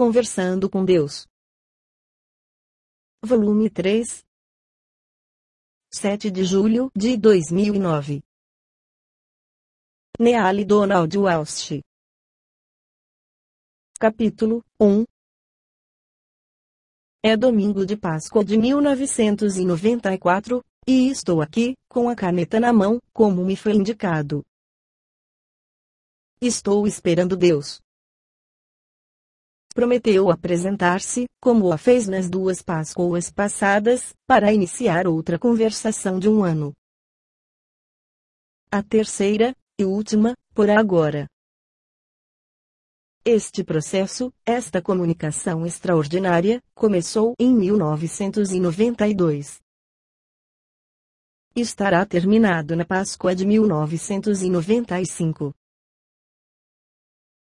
Conversando com Deus. Volume 3. 7 de julho de 2009. Neale Donald Walsh. Capítulo 1 É domingo de Páscoa de 1994, e estou aqui, com a caneta na mão, como me foi indicado. Estou esperando Deus. Prometeu apresentar-se, como a fez nas duas Páscoas passadas, para iniciar outra conversação de um ano. A terceira, e última, por agora. Este processo, esta comunicação extraordinária, começou em 1992 estará terminado na Páscoa de 1995.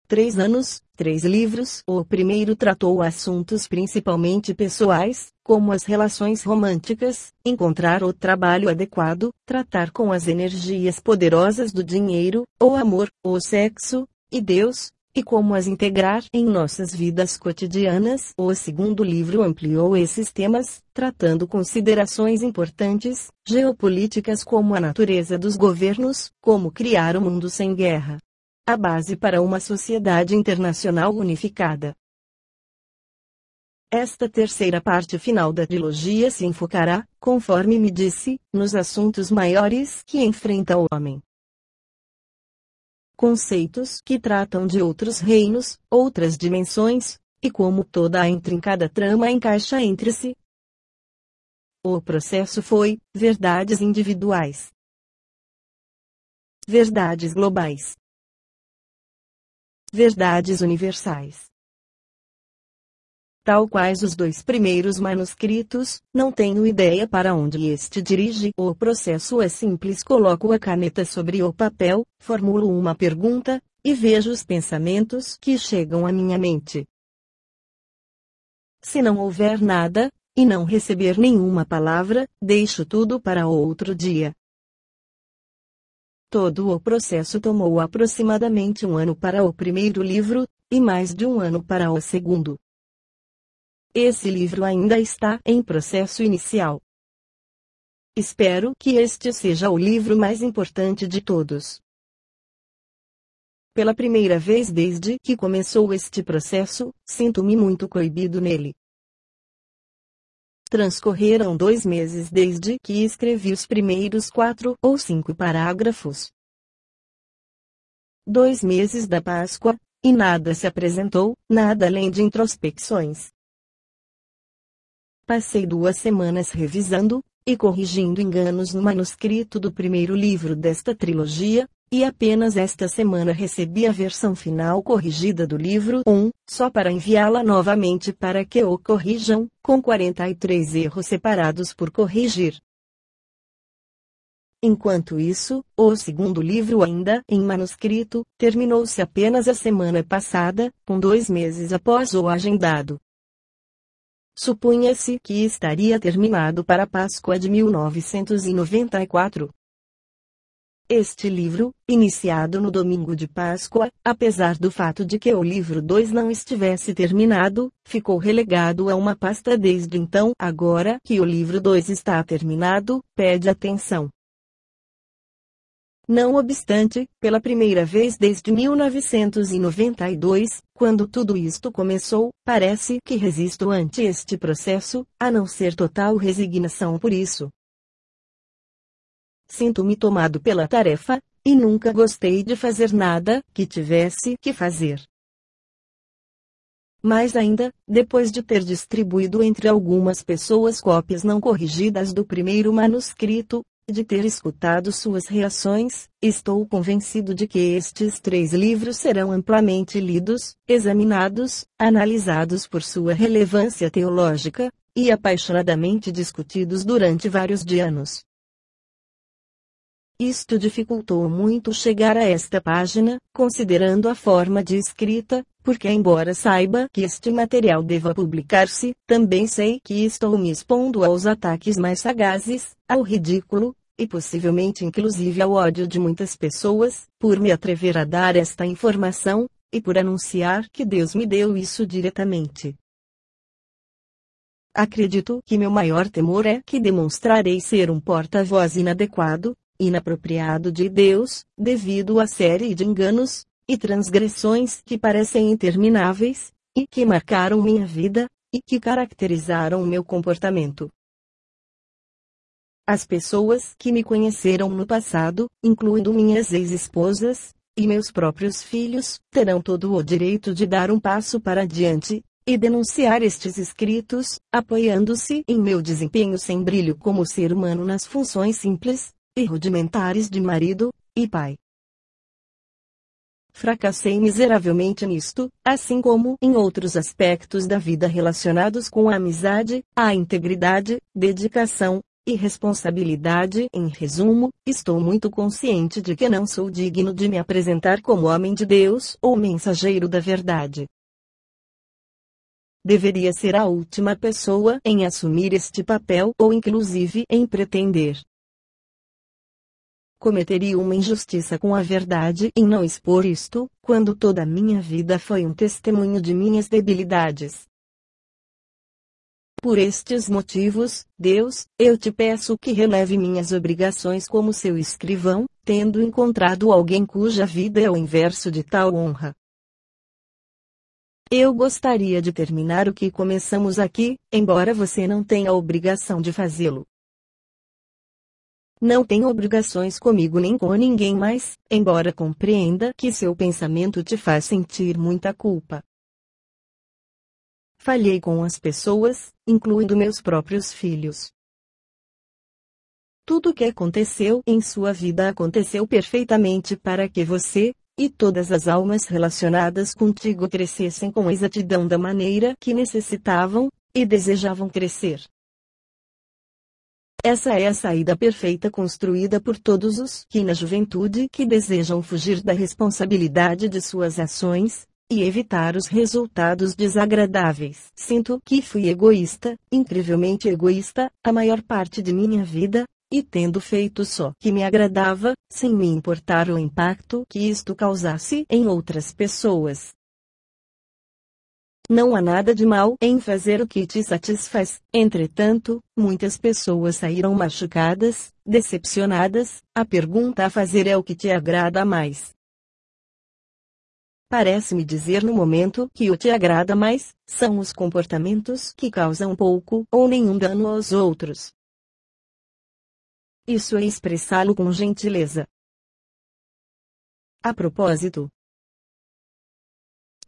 Três anos, três livros. O primeiro tratou assuntos principalmente pessoais, como as relações românticas, encontrar o trabalho adequado, tratar com as energias poderosas do dinheiro, o amor, o sexo, e Deus, e como as integrar em nossas vidas cotidianas. O segundo livro ampliou esses temas, tratando considerações importantes, geopolíticas como a natureza dos governos, como criar um mundo sem guerra. A base para uma sociedade internacional unificada. Esta terceira parte final da trilogia se enfocará, conforme me disse, nos assuntos maiores que enfrenta o homem conceitos que tratam de outros reinos, outras dimensões, e como toda a intrincada trama encaixa entre si. O processo foi verdades individuais, verdades globais, verdades universais tal quais os dois primeiros manuscritos, não tenho ideia para onde este dirige. O processo é simples: coloco a caneta sobre o papel, formulo uma pergunta, e vejo os pensamentos que chegam à minha mente. Se não houver nada, e não receber nenhuma palavra, deixo tudo para outro dia. Todo o processo tomou aproximadamente um ano para o primeiro livro, e mais de um ano para o segundo. Esse livro ainda está em processo inicial. Espero que este seja o livro mais importante de todos. Pela primeira vez desde que começou este processo, sinto-me muito coibido nele. Transcorreram dois meses desde que escrevi os primeiros quatro ou cinco parágrafos. Dois meses da Páscoa, e nada se apresentou, nada além de introspecções. Passei duas semanas revisando e corrigindo enganos no manuscrito do primeiro livro desta trilogia, e apenas esta semana recebi a versão final corrigida do livro 1, só para enviá-la novamente para que o corrijam, com 43 erros separados por corrigir. Enquanto isso, o segundo livro ainda em manuscrito, terminou-se apenas a semana passada, com dois meses após o agendado. Supunha-se que estaria terminado para a Páscoa de 1994. Este livro, iniciado no domingo de Páscoa, apesar do fato de que o livro 2 não estivesse terminado, ficou relegado a uma pasta desde então. Agora que o livro 2 está terminado, pede atenção. Não obstante, pela primeira vez desde 1992, quando tudo isto começou, parece que resisto ante este processo, a não ser total resignação por isso. Sinto-me tomado pela tarefa, e nunca gostei de fazer nada que tivesse que fazer. Mais ainda, depois de ter distribuído entre algumas pessoas cópias não corrigidas do primeiro manuscrito, de ter escutado suas reações, estou convencido de que estes três livros serão amplamente lidos, examinados, analisados por sua relevância teológica, e apaixonadamente discutidos durante vários de anos. Isto dificultou muito chegar a esta página, considerando a forma de escrita, porque embora saiba que este material deva publicar-se, também sei que estou me expondo aos ataques mais sagazes, ao ridículo, e possivelmente inclusive ao ódio de muitas pessoas, por me atrever a dar esta informação, e por anunciar que Deus me deu isso diretamente. Acredito que meu maior temor é que demonstrarei ser um porta-voz inadequado, inapropriado de Deus, devido à série de enganos e transgressões que parecem intermináveis, e que marcaram minha vida, e que caracterizaram meu comportamento. As pessoas que me conheceram no passado, incluindo minhas ex-esposas, e meus próprios filhos, terão todo o direito de dar um passo para diante, e denunciar estes escritos, apoiando-se em meu desempenho sem brilho como ser humano nas funções simples e rudimentares de marido e pai. Fracassei miseravelmente nisto, assim como em outros aspectos da vida relacionados com a amizade, a integridade, dedicação e responsabilidade. Em resumo, estou muito consciente de que não sou digno de me apresentar como homem de Deus ou mensageiro da verdade. Deveria ser a última pessoa em assumir este papel ou inclusive em pretender cometeria uma injustiça com a verdade em não expor isto, quando toda a minha vida foi um testemunho de minhas debilidades. Por estes motivos, Deus, eu te peço que releve minhas obrigações como seu escrivão, tendo encontrado alguém cuja vida é o inverso de tal honra. Eu gostaria de terminar o que começamos aqui, embora você não tenha a obrigação de fazê-lo. Não tem obrigações comigo nem com ninguém mais, embora compreenda que seu pensamento te faz sentir muita culpa. Falhei com as pessoas, incluindo meus próprios filhos. Tudo o que aconteceu em sua vida aconteceu perfeitamente para que você, e todas as almas relacionadas contigo crescessem com exatidão da maneira que necessitavam, e desejavam crescer. Essa é a saída perfeita construída por todos os que na juventude que desejam fugir da responsabilidade de suas ações e evitar os resultados desagradáveis. Sinto que fui egoísta, incrivelmente egoísta, a maior parte de minha vida, e tendo feito só que me agradava, sem me importar o impacto que isto causasse em outras pessoas. Não há nada de mal em fazer o que te satisfaz. Entretanto, muitas pessoas saíram machucadas, decepcionadas. A pergunta a fazer é o que te agrada mais. Parece-me dizer no momento que o te agrada mais são os comportamentos que causam pouco ou nenhum dano aos outros. Isso é expressá-lo com gentileza. A propósito,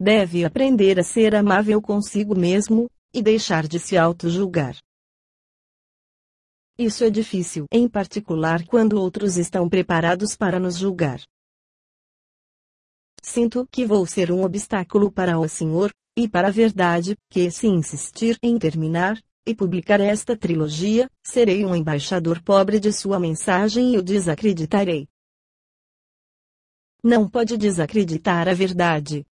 deve aprender a ser amável consigo mesmo, e deixar de se auto-julgar. Isso é difícil, em particular quando outros estão preparados para nos julgar. Sinto que vou ser um obstáculo para o Senhor, e para a verdade, que se insistir em terminar e publicar esta trilogia, serei um embaixador pobre de sua mensagem e o desacreditarei. Não pode desacreditar a verdade.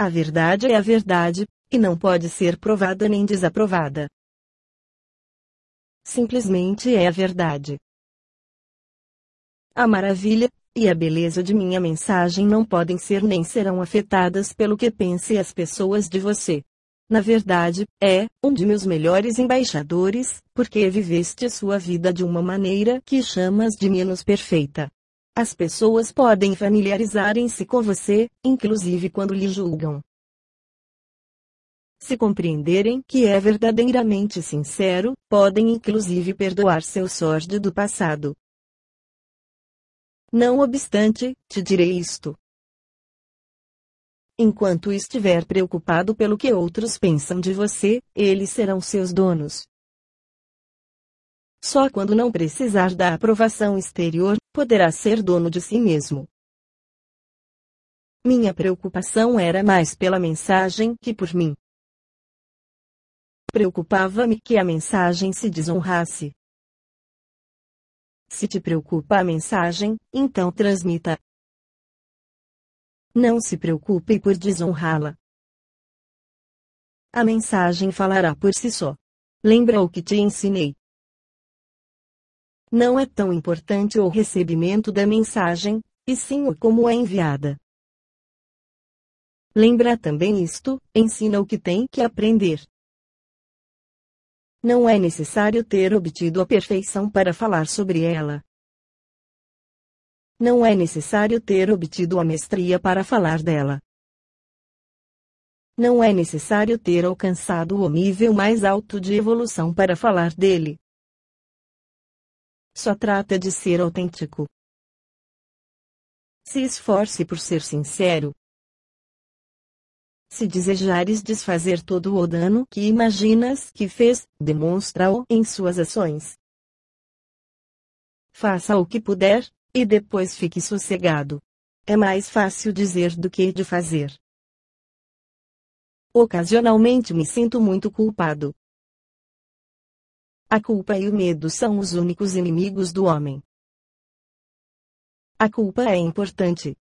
A verdade é a verdade, e não pode ser provada nem desaprovada. Simplesmente é a verdade. A maravilha e a beleza de minha mensagem não podem ser nem serão afetadas pelo que pense as pessoas de você. Na verdade, é um de meus melhores embaixadores, porque viveste sua vida de uma maneira que chamas de menos perfeita. As pessoas podem familiarizarem-se com você, inclusive quando lhe julgam. Se compreenderem que é verdadeiramente sincero, podem inclusive perdoar seu sorte do passado. Não obstante, te direi isto. Enquanto estiver preocupado pelo que outros pensam de você, eles serão seus donos. Só quando não precisar da aprovação exterior, poderá ser dono de si mesmo. Minha preocupação era mais pela mensagem que por mim. Preocupava-me que a mensagem se desonrasse. Se te preocupa a mensagem, então transmita. Não se preocupe por desonrá-la. A mensagem falará por si só. Lembra o que te ensinei. Não é tão importante o recebimento da mensagem, e sim o como é enviada. Lembra também isto, ensina o que tem que aprender. Não é necessário ter obtido a perfeição para falar sobre ela. Não é necessário ter obtido a mestria para falar dela. Não é necessário ter alcançado o nível mais alto de evolução para falar dele. Só trata de ser autêntico. Se esforce por ser sincero. Se desejares desfazer todo o dano que imaginas que fez, demonstra-o em suas ações. Faça o que puder, e depois fique sossegado. É mais fácil dizer do que de fazer. Ocasionalmente me sinto muito culpado. A culpa e o medo são os únicos inimigos do homem. A culpa é importante.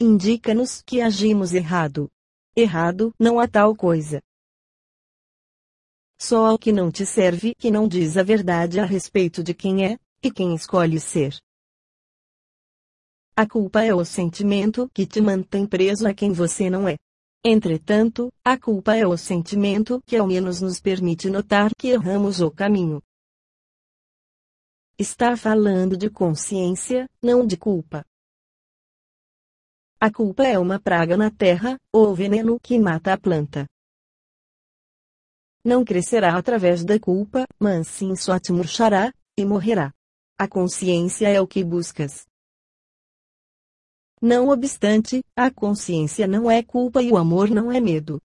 Indica-nos que agimos errado. Errado não há tal coisa. Só o que não te serve que não diz a verdade a respeito de quem é, e quem escolhe ser. A culpa é o sentimento que te mantém preso a quem você não é. Entretanto, a culpa é o sentimento que ao menos nos permite notar que erramos o caminho. Está falando de consciência, não de culpa. A culpa é uma praga na terra, ou veneno que mata a planta. Não crescerá através da culpa, mas sim só te murchará, e morrerá. A consciência é o que buscas. Não obstante, a consciência não é culpa e o amor não é medo.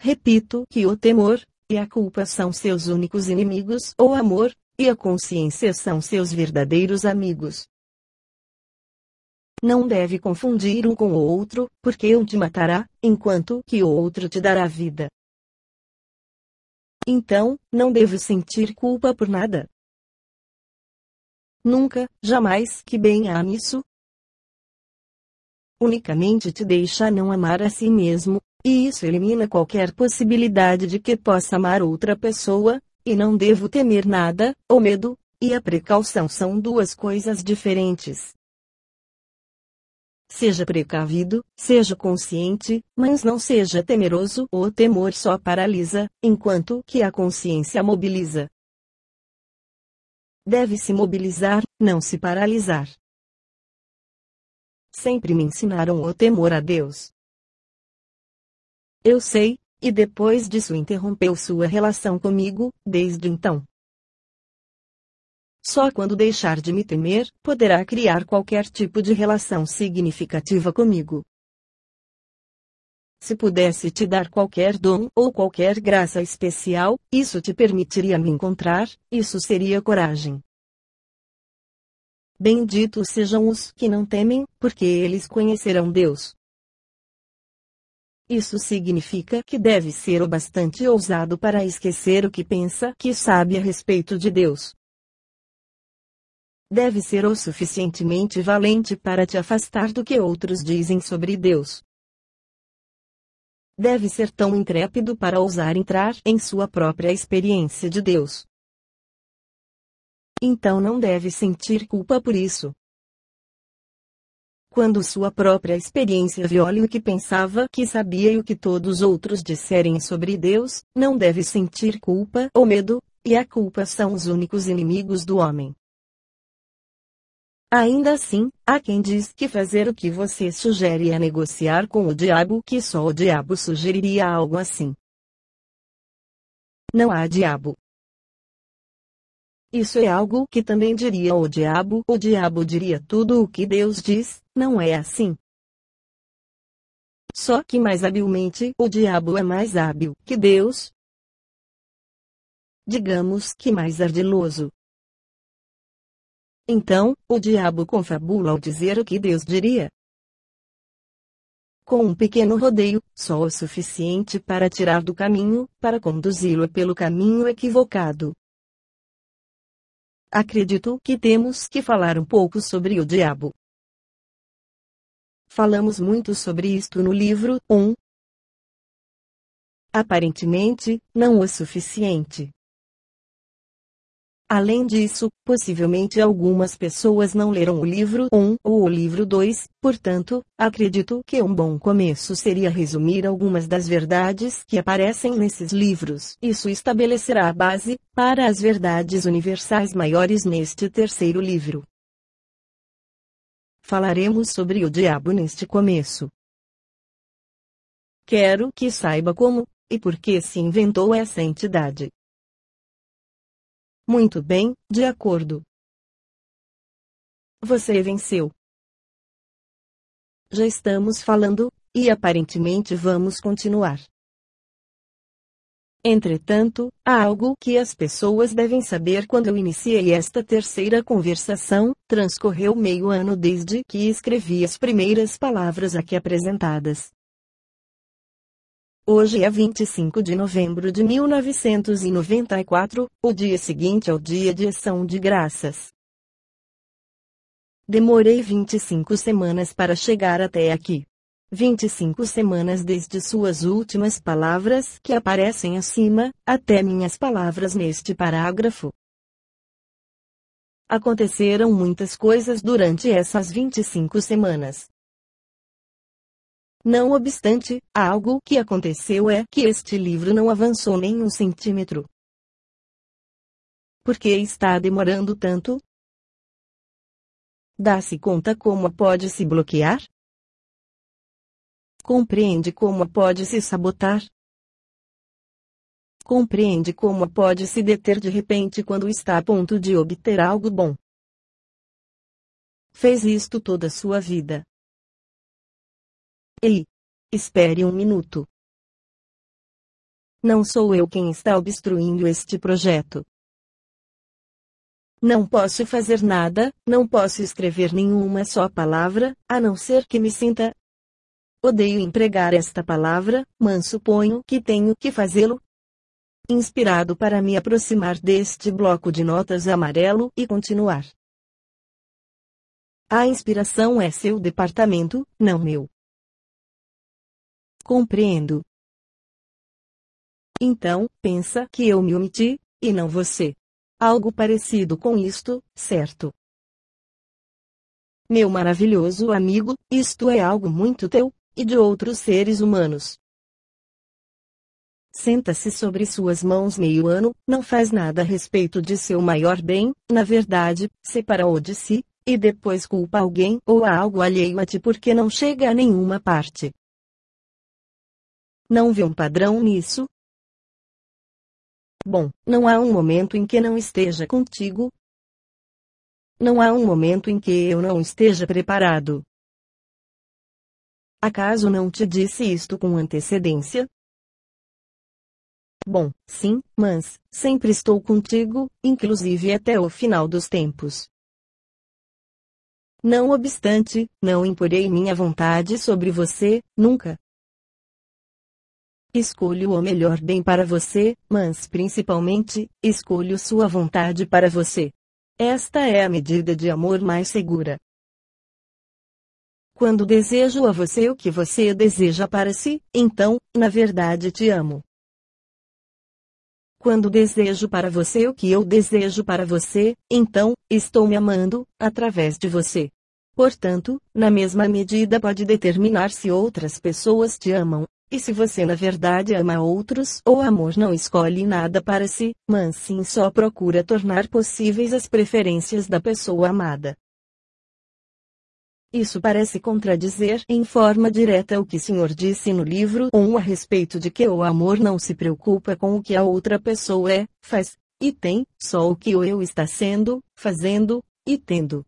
Repito que o temor e a culpa são seus únicos inimigos, o amor e a consciência são seus verdadeiros amigos. Não deve confundir um com o outro, porque um te matará, enquanto que o outro te dará vida. Então, não devo sentir culpa por nada. Nunca, jamais que bem há nisso. Unicamente te deixa não amar a si mesmo, e isso elimina qualquer possibilidade de que possa amar outra pessoa, e não devo temer nada, o medo, e a precaução são duas coisas diferentes. Seja precavido, seja consciente, mas não seja temeroso. O temor só paralisa, enquanto que a consciência mobiliza. Deve se mobilizar, não se paralisar. Sempre me ensinaram o temor a Deus. Eu sei, e depois disso interrompeu sua relação comigo, desde então. Só quando deixar de me temer, poderá criar qualquer tipo de relação significativa comigo. Se pudesse te dar qualquer dom ou qualquer graça especial, isso te permitiria me encontrar, isso seria coragem. Benditos sejam os que não temem, porque eles conhecerão Deus. Isso significa que deve ser o bastante ousado para esquecer o que pensa que sabe a respeito de Deus. Deve ser o suficientemente valente para te afastar do que outros dizem sobre Deus deve ser tão intrépido para ousar entrar em sua própria experiência de Deus. Então não deve sentir culpa por isso. Quando sua própria experiência viole o que pensava que sabia e o que todos os outros disserem sobre Deus, não deve sentir culpa ou medo, e a culpa são os únicos inimigos do homem. Ainda assim, há quem diz que fazer o que você sugere é negociar com o diabo, que só o diabo sugeriria algo assim. Não há diabo. Isso é algo que também diria o diabo. O diabo diria tudo o que Deus diz, não é assim? Só que mais habilmente, o diabo é mais hábil que Deus. Digamos que mais ardiloso. Então, o diabo confabula ao dizer o que Deus diria. Com um pequeno rodeio, só o suficiente para tirar do caminho, para conduzi-lo pelo caminho equivocado. Acredito que temos que falar um pouco sobre o diabo. Falamos muito sobre isto no livro 1. Aparentemente, não o suficiente. Além disso, possivelmente algumas pessoas não leram o livro 1 ou o livro 2, portanto, acredito que um bom começo seria resumir algumas das verdades que aparecem nesses livros. Isso estabelecerá a base para as verdades universais maiores neste terceiro livro. Falaremos sobre o diabo neste começo. Quero que saiba como e por que se inventou essa entidade. Muito bem, de acordo. Você venceu. Já estamos falando, e aparentemente vamos continuar. Entretanto, há algo que as pessoas devem saber quando eu iniciei esta terceira conversação, transcorreu meio ano desde que escrevi as primeiras palavras aqui apresentadas. Hoje é 25 de novembro de 1994, o dia seguinte ao dia de ação de graças. Demorei 25 semanas para chegar até aqui. 25 semanas desde suas últimas palavras que aparecem acima, até minhas palavras neste parágrafo. Aconteceram muitas coisas durante essas 25 semanas. Não obstante, algo que aconteceu é que este livro não avançou nem um centímetro. Por que está demorando tanto? Dá-se conta como pode se bloquear? Compreende como pode se sabotar? Compreende como pode se deter de repente quando está a ponto de obter algo bom? Fez isto toda a sua vida. Ei! Espere um minuto. Não sou eu quem está obstruindo este projeto. Não posso fazer nada, não posso escrever nenhuma só palavra, a não ser que me sinta. Odeio empregar esta palavra, mas suponho que tenho que fazê-lo. Inspirado para me aproximar deste bloco de notas amarelo e continuar. A inspiração é seu departamento, não meu. Compreendo. Então, pensa que eu me omiti, e não você. Algo parecido com isto, certo? Meu maravilhoso amigo, isto é algo muito teu, e de outros seres humanos. Senta-se sobre suas mãos meio ano, não faz nada a respeito de seu maior bem, na verdade, separa-o de si, e depois culpa alguém ou algo alheio a ti porque não chega a nenhuma parte. Não vê um padrão nisso? Bom, não há um momento em que não esteja contigo. Não há um momento em que eu não esteja preparado. Acaso não te disse isto com antecedência? Bom, sim, mas, sempre estou contigo, inclusive até o final dos tempos. Não obstante, não imporei minha vontade sobre você, nunca. Escolho o melhor bem para você, mas principalmente, escolho sua vontade para você. Esta é a medida de amor mais segura. Quando desejo a você o que você deseja para si, então, na verdade te amo. Quando desejo para você o que eu desejo para você, então, estou me amando, através de você. Portanto, na mesma medida pode determinar se outras pessoas te amam, e se você na verdade ama outros, o amor não escolhe nada para si, mas sim só procura tornar possíveis as preferências da pessoa amada. Isso parece contradizer em forma direta o que o Senhor disse no livro 1 a respeito de que o amor não se preocupa com o que a outra pessoa é, faz, e tem, só o que o eu está sendo, fazendo, e tendo.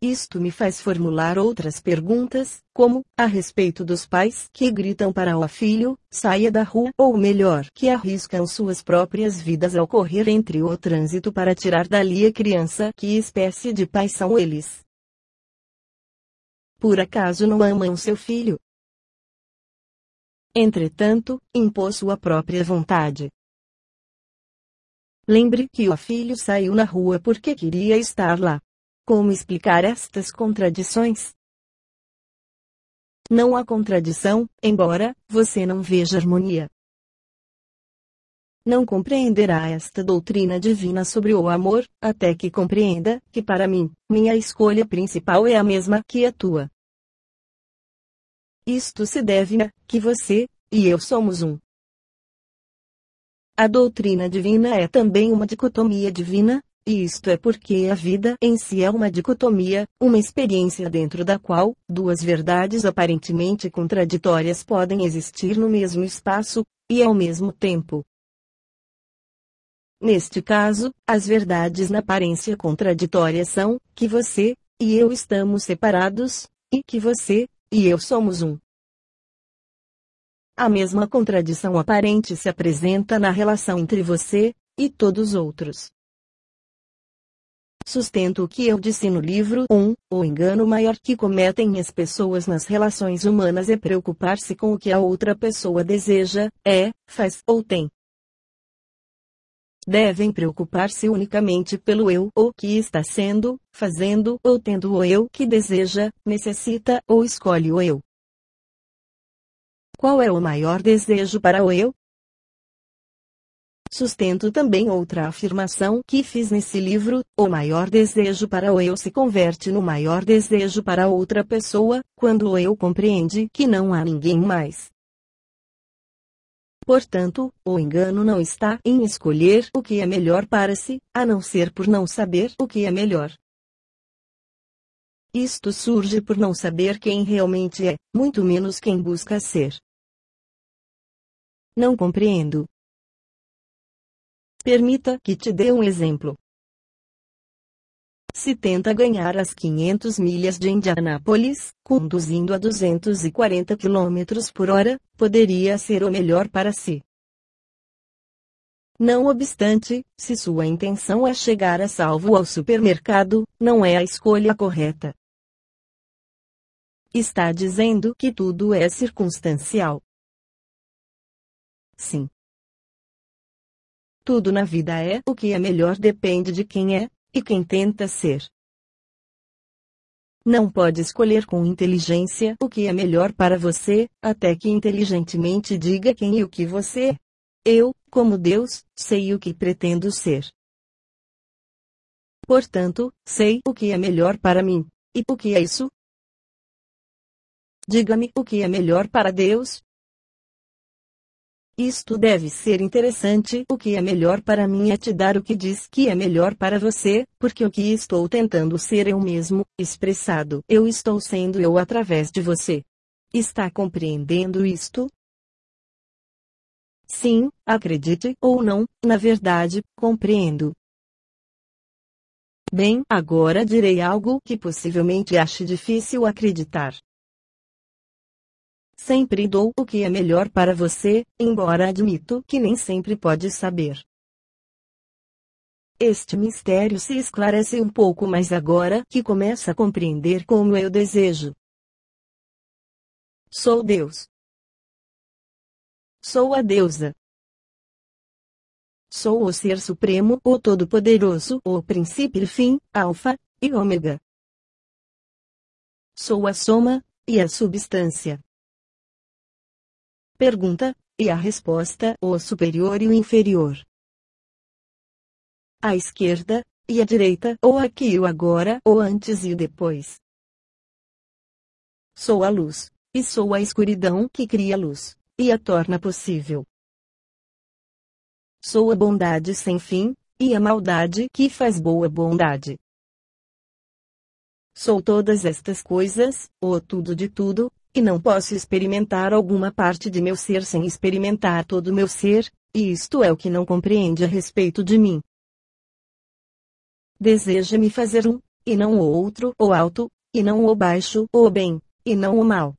Isto me faz formular outras perguntas, como, a respeito dos pais que gritam para o filho, saia da rua, ou melhor, que arriscam suas próprias vidas ao correr entre o trânsito para tirar dali a criança. Que espécie de pais são eles? Por acaso não amam seu filho? Entretanto, impôs sua própria vontade. Lembre que o filho saiu na rua porque queria estar lá. Como explicar estas contradições? Não há contradição, embora você não veja harmonia. não compreenderá esta doutrina divina sobre o amor, até que compreenda que para mim, minha escolha principal é a mesma que a tua. Isto se deve a que você e eu somos um. A doutrina divina é também uma dicotomia divina, e isto é porque a vida em si é uma dicotomia, uma experiência dentro da qual duas verdades aparentemente contraditórias podem existir no mesmo espaço e ao mesmo tempo. Neste caso, as verdades na aparência contraditória são que você e eu estamos separados e que você e eu somos um. A mesma contradição aparente se apresenta na relação entre você e todos os outros. Sustento o que eu disse no livro 1, o engano maior que cometem as pessoas nas relações humanas é preocupar-se com o que a outra pessoa deseja, é, faz ou tem. Devem preocupar-se unicamente pelo eu ou que está sendo, fazendo ou tendo o eu que deseja, necessita ou escolhe o eu. Qual é o maior desejo para o eu? Sustento também outra afirmação que fiz nesse livro: o maior desejo para o eu se converte no maior desejo para outra pessoa, quando o eu compreende que não há ninguém mais. Portanto, o engano não está em escolher o que é melhor para si, a não ser por não saber o que é melhor. Isto surge por não saber quem realmente é, muito menos quem busca ser. Não compreendo, Permita que te dê um exemplo. Se tenta ganhar as 500 milhas de Indianápolis, conduzindo a 240 km por hora, poderia ser o melhor para si. Não obstante, se sua intenção é chegar a salvo ao supermercado, não é a escolha correta. Está dizendo que tudo é circunstancial. Sim. Tudo na vida é o que é melhor depende de quem é, e quem tenta ser. Não pode escolher com inteligência o que é melhor para você, até que inteligentemente diga quem e o que você é. Eu, como Deus, sei o que pretendo ser. Portanto, sei o que é melhor para mim. E o que é isso? Diga-me o que é melhor para Deus, isto deve ser interessante. O que é melhor para mim é te dar o que diz que é melhor para você, porque o que estou tentando ser eu mesmo, expressado, eu estou sendo eu através de você. Está compreendendo isto? Sim, acredite ou não, na verdade, compreendo. Bem, agora direi algo que possivelmente ache difícil acreditar. Sempre dou o que é melhor para você, embora admito que nem sempre pode saber. Este mistério se esclarece um pouco mais agora que começa a compreender como eu desejo. Sou Deus. Sou a deusa. Sou o Ser Supremo, o Todo-Poderoso, o princípio e fim, Alfa e Ômega. Sou a soma e a substância. Pergunta, e a resposta, o superior e o inferior. A esquerda, e a direita, ou aqui e o agora, ou antes e o depois. Sou a luz, e sou a escuridão que cria a luz, e a torna possível. Sou a bondade sem fim, e a maldade que faz boa bondade. Sou todas estas coisas, ou tudo de tudo, e não posso experimentar alguma parte de meu ser sem experimentar todo meu ser, e isto é o que não compreende a respeito de mim. Deseja-me fazer um, e não o outro, o alto, e não o baixo, o bem, e não o mal.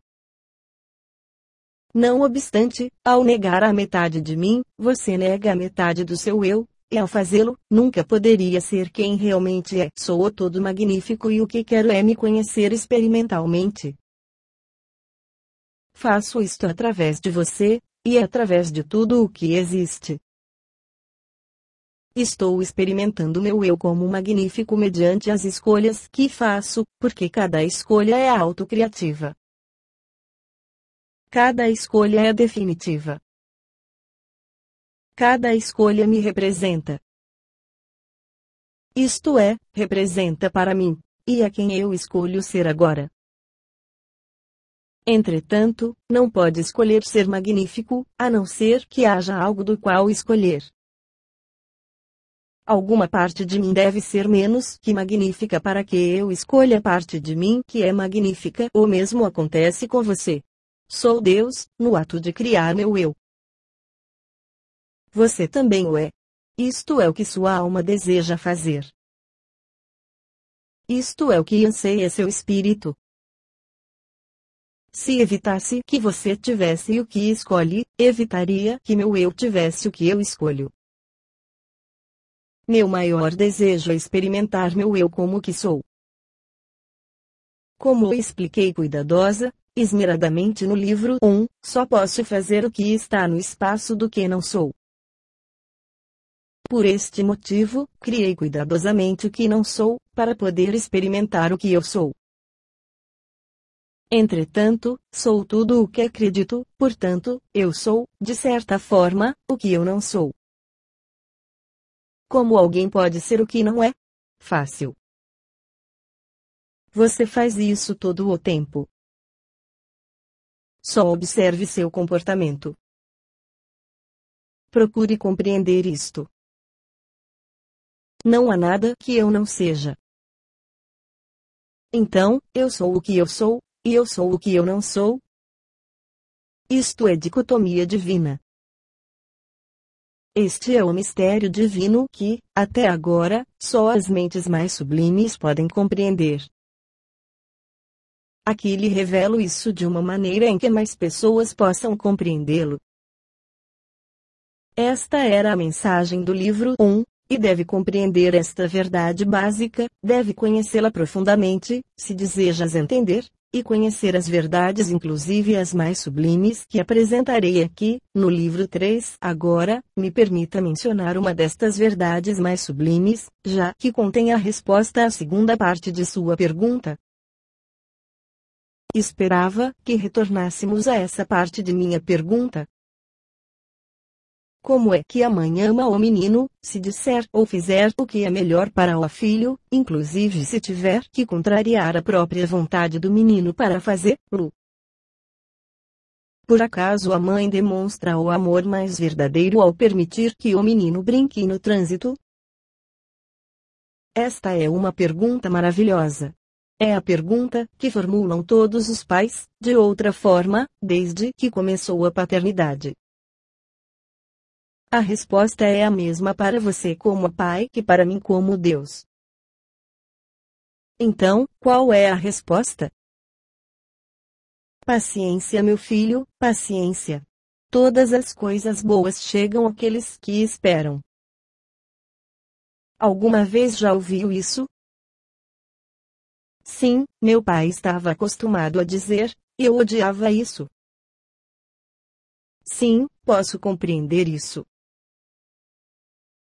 Não obstante, ao negar a metade de mim, você nega a metade do seu eu, e ao fazê-lo, nunca poderia ser quem realmente é. Sou o todo magnífico e o que quero é me conhecer experimentalmente. Faço isto através de você, e através de tudo o que existe. Estou experimentando meu eu como magnífico mediante as escolhas que faço, porque cada escolha é autocriativa. Cada escolha é definitiva. cada escolha me representa. Isto é, representa para mim, e a quem eu escolho ser agora. Entretanto, não pode escolher ser magnífico, a não ser que haja algo do qual escolher. Alguma parte de mim deve ser menos que magnífica para que eu escolha parte de mim que é magnífica. O mesmo acontece com você. Sou Deus, no ato de criar meu eu. Você também o é. Isto é o que sua alma deseja fazer. Isto é o que anseia seu espírito. Se evitasse que você tivesse o que escolhe, evitaria que meu eu tivesse o que eu escolho. Meu maior desejo é experimentar meu eu como que sou. Como expliquei cuidadosa, esmeradamente no livro 1, só posso fazer o que está no espaço do que não sou. Por este motivo, criei cuidadosamente o que não sou, para poder experimentar o que eu sou. Entretanto, sou tudo o que acredito, portanto, eu sou, de certa forma, o que eu não sou. Como alguém pode ser o que não é? Fácil. Você faz isso todo o tempo. Só observe seu comportamento. Procure compreender isto. Não há nada que eu não seja. Então, eu sou o que eu sou, e eu sou o que eu não sou? Isto é dicotomia divina. Este é o mistério divino que, até agora, só as mentes mais sublimes podem compreender. Aqui lhe revelo isso de uma maneira em que mais pessoas possam compreendê-lo. Esta era a mensagem do livro 1, e deve compreender esta verdade básica, deve conhecê-la profundamente, se desejas entender, e conhecer as verdades inclusive as mais sublimes que apresentarei aqui, no livro 3. Agora, me permita mencionar uma destas verdades mais sublimes, já que contém a resposta à segunda parte de sua pergunta. Esperava que retornássemos a essa parte de minha pergunta. Como é que a mãe ama o menino, se disser ou fizer o que é melhor para o filho, inclusive se tiver que contrariar a própria vontade do menino para fazê-lo? Por acaso a mãe demonstra o amor mais verdadeiro ao permitir que o menino brinque no trânsito? Esta é uma pergunta maravilhosa. É a pergunta que formulam todos os pais, de outra forma, desde que começou a paternidade. A resposta é a mesma para você como pai que para mim como Deus. Então, qual é a resposta? Paciência, meu filho, paciência. Todas as coisas boas chegam àqueles que esperam. Alguma vez já ouviu isso? Sim, meu pai estava acostumado a dizer, eu odiava isso. Sim, posso compreender isso.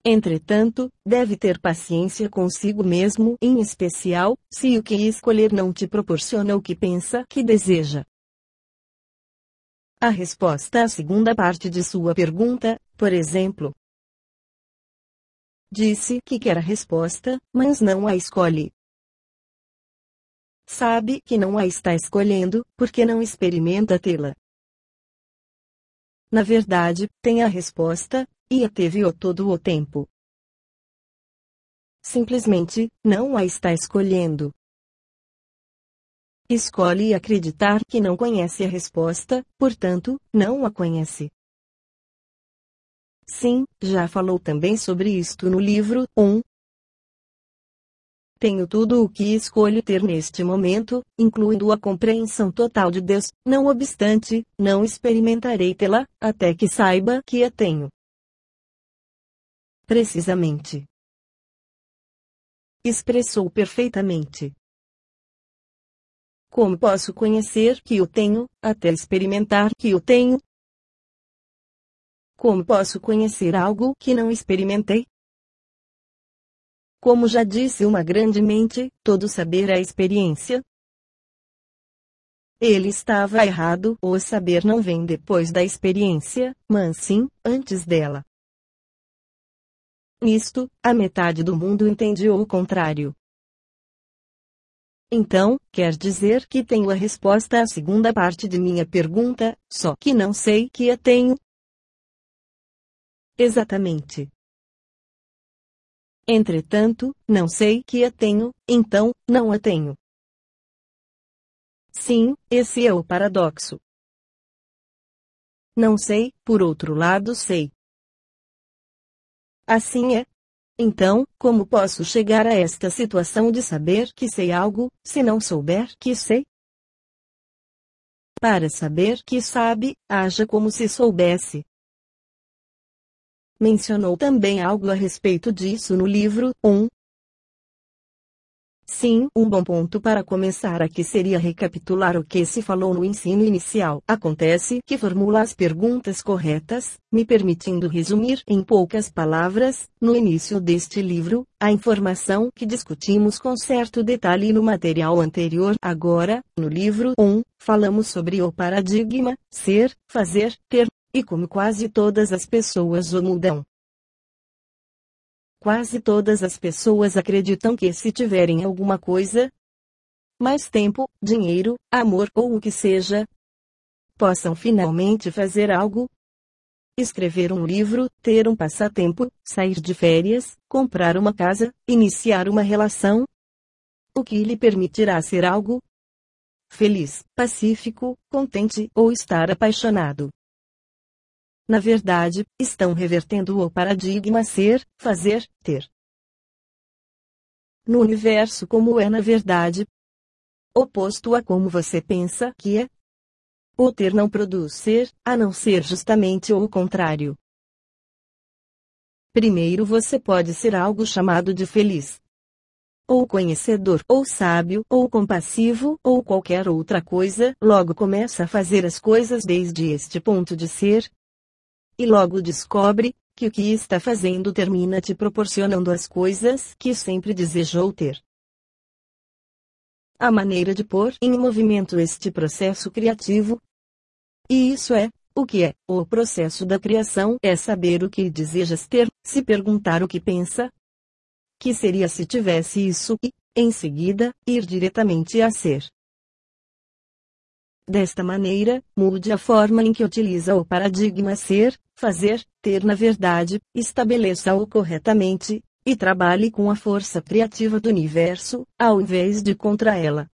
Entretanto, deve ter paciência consigo mesmo, em especial, se o que escolher não te proporciona o que pensa que deseja. A resposta à segunda parte de sua pergunta, por exemplo, disse que quer a resposta, mas não a escolhe. Sabe que não a está escolhendo, porque não experimenta tê-la. Na verdade, tem a resposta, e a teve-o todo o tempo. Simplesmente, não a está escolhendo. Escolhe acreditar que não conhece a resposta, portanto, não a conhece. Sim, já falou também sobre isto no livro 1. Tenho tudo o que escolho ter neste momento, incluindo a compreensão total de Deus, não obstante, não experimentarei tê-la, até que saiba que a tenho. Precisamente. Expressou perfeitamente. Como posso conhecer que o tenho, até experimentar que o tenho? Como posso conhecer algo que não experimentei? Como já disse uma grande mente, todo saber é experiência. Ele estava errado, o saber não vem depois da experiência, mas sim, antes dela. Nisto, a metade do mundo entende o contrário. Então, quer dizer que tenho a resposta à segunda parte de minha pergunta, só que não sei que a tenho? Exatamente. Entretanto, não sei que a tenho, então, não a tenho. Sim, esse é o paradoxo. Não sei, por outro lado sei. Assim é, então, como posso chegar a esta situação de saber que sei algo, se não souber que sei? Para saber que sabe, haja como se soubesse. Mencionou também algo a respeito disso no livro 1, Sim, um bom ponto para começar aqui seria recapitular o que se falou no ensino inicial. Acontece que formula as perguntas corretas, me permitindo resumir em poucas palavras, no início deste livro, a informação que discutimos com certo detalhe no material anterior. Agora, no livro 1, falamos sobre o paradigma, ser, fazer, ter, e como quase todas as pessoas o mudam. Quase todas as pessoas acreditam que se tiverem alguma coisa, mais tempo, dinheiro, amor ou o que seja, possam finalmente fazer algo. Escrever um livro, ter um passatempo, sair de férias, comprar uma casa, iniciar uma relação. O que lhe permitirá ser algo feliz, pacífico, contente ou estar apaixonado na verdade, estão revertendo o paradigma ser, fazer, ter. No universo como é na verdade, oposto a como você pensa que é, o ter não produz ser, a não ser justamente o contrário. Primeiro você pode ser algo chamado de feliz. Ou conhecedor, ou sábio, ou compassivo, ou qualquer outra coisa, logo começa a fazer as coisas desde este ponto de ser, e logo descobre que o que está fazendo termina te proporcionando as coisas que sempre desejou ter. A maneira de pôr em movimento este processo criativo. E isso é, o que é, o processo da criação é saber o que desejas ter, se perguntar o que pensa. Que seria se tivesse isso e, em seguida, ir diretamente a ser. Desta maneira, mude a forma em que utiliza o paradigma ser, fazer, ter na verdade, estabeleça-o corretamente, e trabalhe com a força criativa do universo, ao invés de contra ela.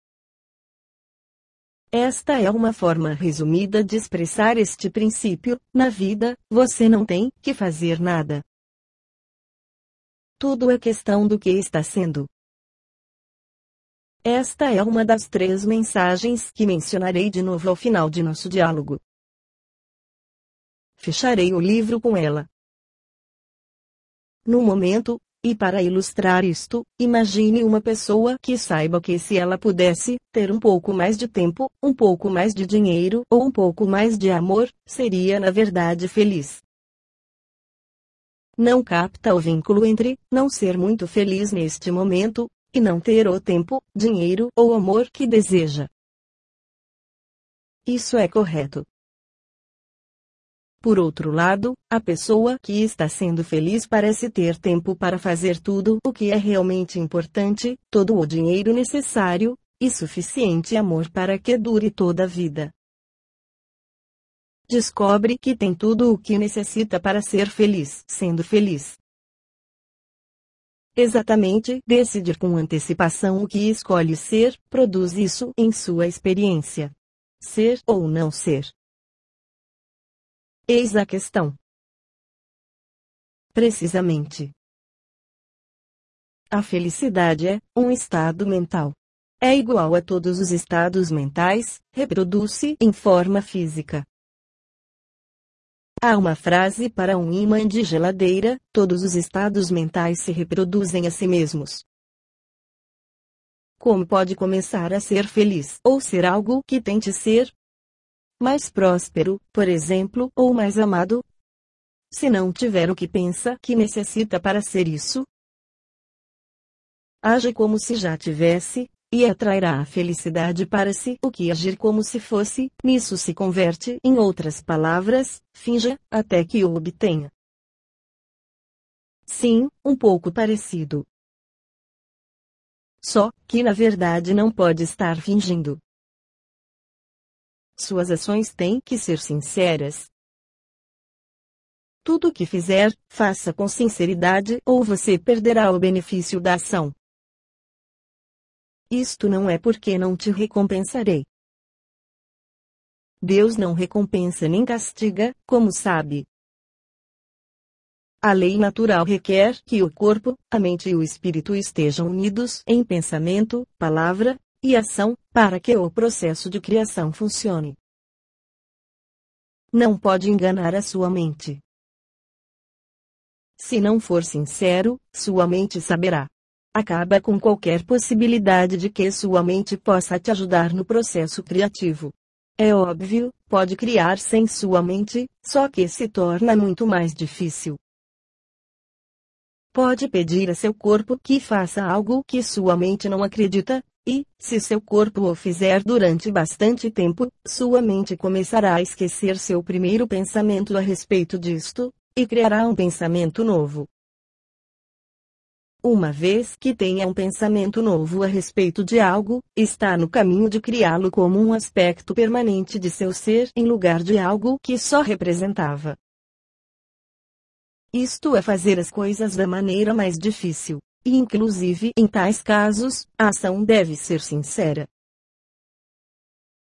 Esta é uma forma resumida de expressar este princípio: na vida, você não tem que fazer nada. Tudo é questão do que está sendo. Esta é uma das três mensagens que mencionarei de novo ao final de nosso diálogo. Fecharei o livro com ela. No momento, e para ilustrar isto, imagine uma pessoa que saiba que se ela pudesse ter um pouco mais de tempo, um pouco mais de dinheiro ou um pouco mais de amor, seria na verdade feliz. Não capta o vínculo entre não ser muito feliz neste momento e não ter o tempo, dinheiro ou amor que deseja. Isso é correto. Por outro lado, a pessoa que está sendo feliz parece ter tempo para fazer tudo o que é realmente importante, todo o dinheiro necessário, e suficiente amor para que dure toda a vida. Descobre que tem tudo o que necessita para ser feliz, sendo feliz. Exatamente, decidir com antecipação o que escolhe ser, produz isso em sua experiência. Ser ou não ser. Eis a questão. Precisamente. A felicidade é um estado mental. É igual a todos os estados mentais, reproduz-se em forma física. Há uma frase para um imã de geladeira: todos os estados mentais se reproduzem a si mesmos. Como pode começar a ser feliz ou ser algo que tente ser? Mais próspero, por exemplo, ou mais amado? Se não tiver o que pensa que necessita para ser isso, age como se já tivesse, e atrairá a felicidade para si. O que agir como se fosse, nisso se converte. Em outras palavras, finja, até que o obtenha. Sim, um pouco parecido. Só que na verdade não pode estar fingindo. Suas ações têm que ser sinceras. Tudo o que fizer, faça com sinceridade ou você perderá o benefício da ação. Isto não é porque não te recompensarei. Deus não recompensa nem castiga, como sabe. A lei natural requer que o corpo, a mente e o espírito estejam unidos em pensamento, palavra e ação, para que o processo de criação funcione. Não pode enganar a sua mente. Se não for sincero, sua mente saberá. Acaba com qualquer possibilidade de que sua mente possa te ajudar no processo criativo. É óbvio, pode criar sem sua mente, só que se torna muito mais difícil. Pode pedir a seu corpo que faça algo que sua mente não acredita, e, se seu corpo o fizer durante bastante tempo, sua mente começará a esquecer seu primeiro pensamento a respeito disto, e criará um pensamento novo. Uma vez que tenha um pensamento novo a respeito de algo, está no caminho de criá-lo como um aspecto permanente de seu ser em lugar de algo que só representava. Isto é fazer as coisas da maneira mais difícil. E inclusive em tais casos, a ação deve ser sincera.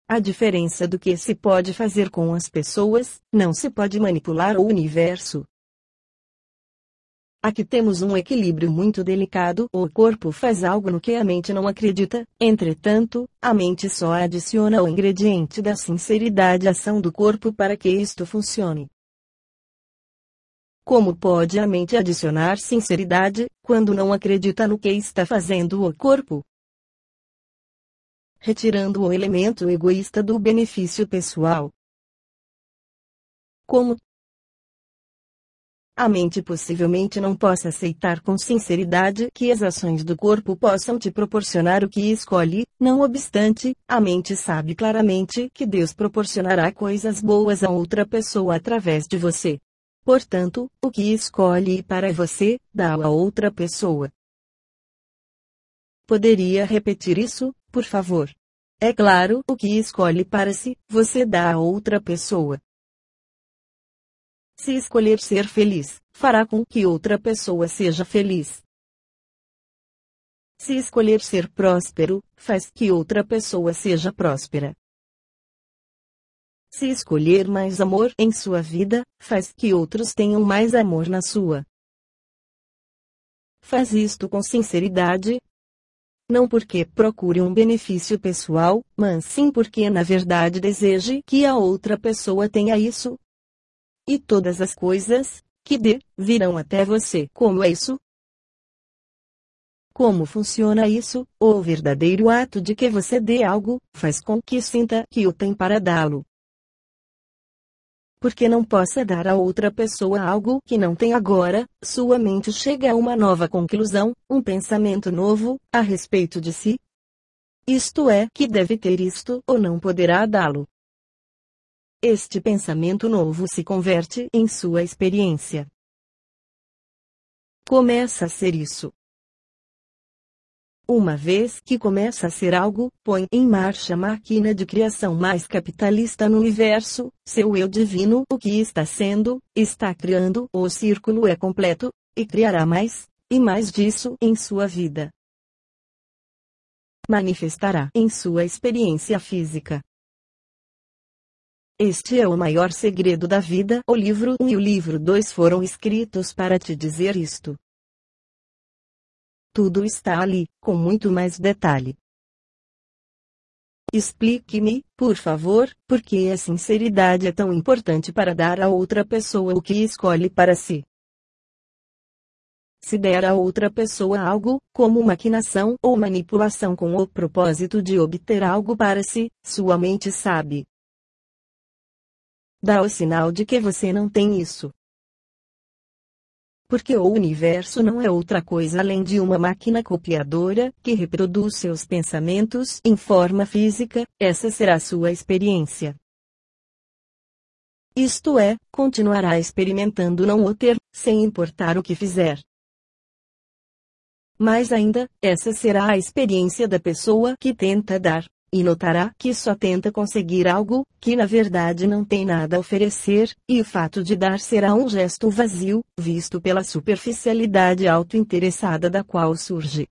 A diferença do que se pode fazer com as pessoas, não se pode manipular o universo. Aqui temos um equilíbrio muito delicado. O corpo faz algo no que a mente não acredita, entretanto, a mente só adiciona o ingrediente da sinceridade à ação do corpo para que isto funcione. Como pode a mente adicionar sinceridade, quando não acredita no que está fazendo o corpo? Retirando o elemento egoísta do benefício pessoal. Como a mente possivelmente não possa aceitar com sinceridade que as ações do corpo possam te proporcionar o que escolhe, não obstante, a mente sabe claramente que Deus proporcionará coisas boas a outra pessoa através de você. Portanto, o que escolhe para você, dá a outra pessoa. Poderia repetir isso, por favor? É claro, o que escolhe para si, você dá a outra pessoa. Se escolher ser feliz, fará com que outra pessoa seja feliz. Se escolher ser próspero, faz que outra pessoa seja próspera. Se escolher mais amor em sua vida, faz que outros tenham mais amor na sua. Faz isto com sinceridade. Não porque procure um benefício pessoal, mas sim porque na verdade deseje que a outra pessoa tenha isso. E todas as coisas que dê virão até você. Como é isso? Como funciona isso? O verdadeiro ato de que você dê algo faz com que sinta que o tem para dá-lo porque não possa dar a outra pessoa algo que não tem agora, sua mente chega a uma nova conclusão, um pensamento novo, a respeito de si. Isto é, que deve ter isto ou não poderá dá-lo. Este pensamento novo se converte em sua experiência. Começa a ser isso. Uma vez que começa a ser algo, põe em marcha a máquina de criação mais capitalista no universo, seu eu divino, o que está sendo, está criando, o círculo é completo, e criará mais, e mais disso em sua vida. Manifestará em sua experiência física. Este é o maior segredo da vida. O livro 1 e o livro 2 foram escritos para te dizer isto. Tudo está ali, com muito mais detalhe. Explique-me, por favor, por que a sinceridade é tão importante para dar a outra pessoa o que escolhe para si. Se der a outra pessoa algo, como maquinação ou manipulação com o propósito de obter algo para si, sua mente sabe. Dá o sinal de que você não tem isso porque o universo não é outra coisa além de uma máquina copiadora que reproduz seus pensamentos em forma física, essa será sua experiência. Isto é, continuará experimentando não o ter, sem importar o que fizer. Mais ainda, essa será a experiência da pessoa que tenta dar, e notará que só tenta conseguir algo que na verdade não tem nada a oferecer, e o fato de dar será um gesto vazio, visto pela superficialidade autointeressada da qual surge.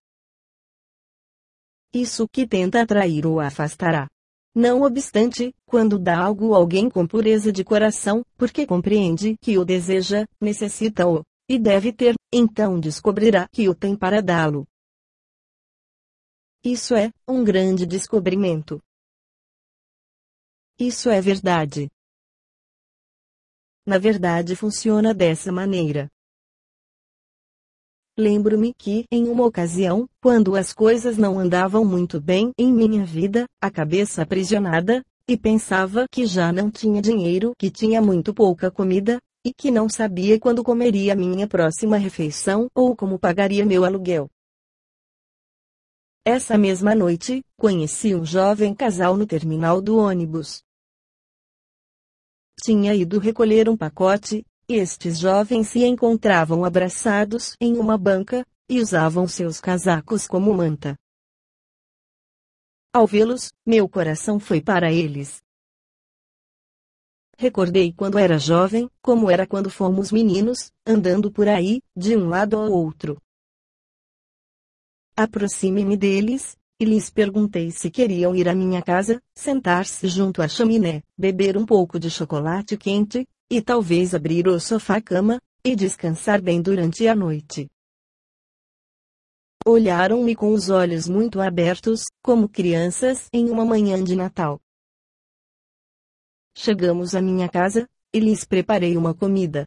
Isso que tenta atrair ou afastará. Não obstante, quando dá algo a alguém com pureza de coração, porque compreende que o deseja, necessita-o, e deve ter, então descobrirá que o tem para dá-lo. Isso é um grande descobrimento. Isso é verdade. Na verdade, funciona dessa maneira. Lembro-me que, em uma ocasião, quando as coisas não andavam muito bem em minha vida, a cabeça aprisionada, e pensava que já não tinha dinheiro, que tinha muito pouca comida, e que não sabia quando comeria minha próxima refeição ou como pagaria meu aluguel. Essa mesma noite, conheci um jovem casal no terminal do ônibus. Tinha ido recolher um pacote, estes jovens se encontravam abraçados em uma banca, e usavam seus casacos como manta. Ao vê-los, meu coração foi para eles. Recordei quando era jovem, como era quando fomos meninos, andando por aí, de um lado ao outro. Aproxime-me deles, e lhes perguntei se queriam ir à minha casa, sentar-se junto à chaminé, beber um pouco de chocolate quente, e talvez abrir o sofá-cama, e descansar bem durante a noite. Olharam-me com os olhos muito abertos, como crianças em uma manhã de Natal. Chegamos à minha casa, e lhes preparei uma comida.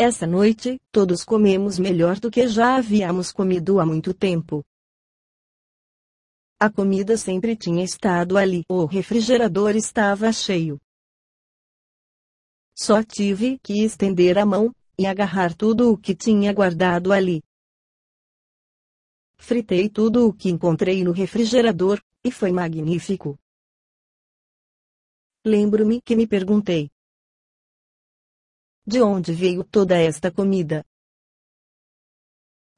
Essa noite, todos comemos melhor do que já havíamos comido há muito tempo. A comida sempre tinha estado ali, o refrigerador estava cheio. Só tive que estender a mão e agarrar tudo o que tinha guardado ali. Fritei tudo o que encontrei no refrigerador, e foi magnífico. Lembro-me que me perguntei: de onde veio toda esta comida?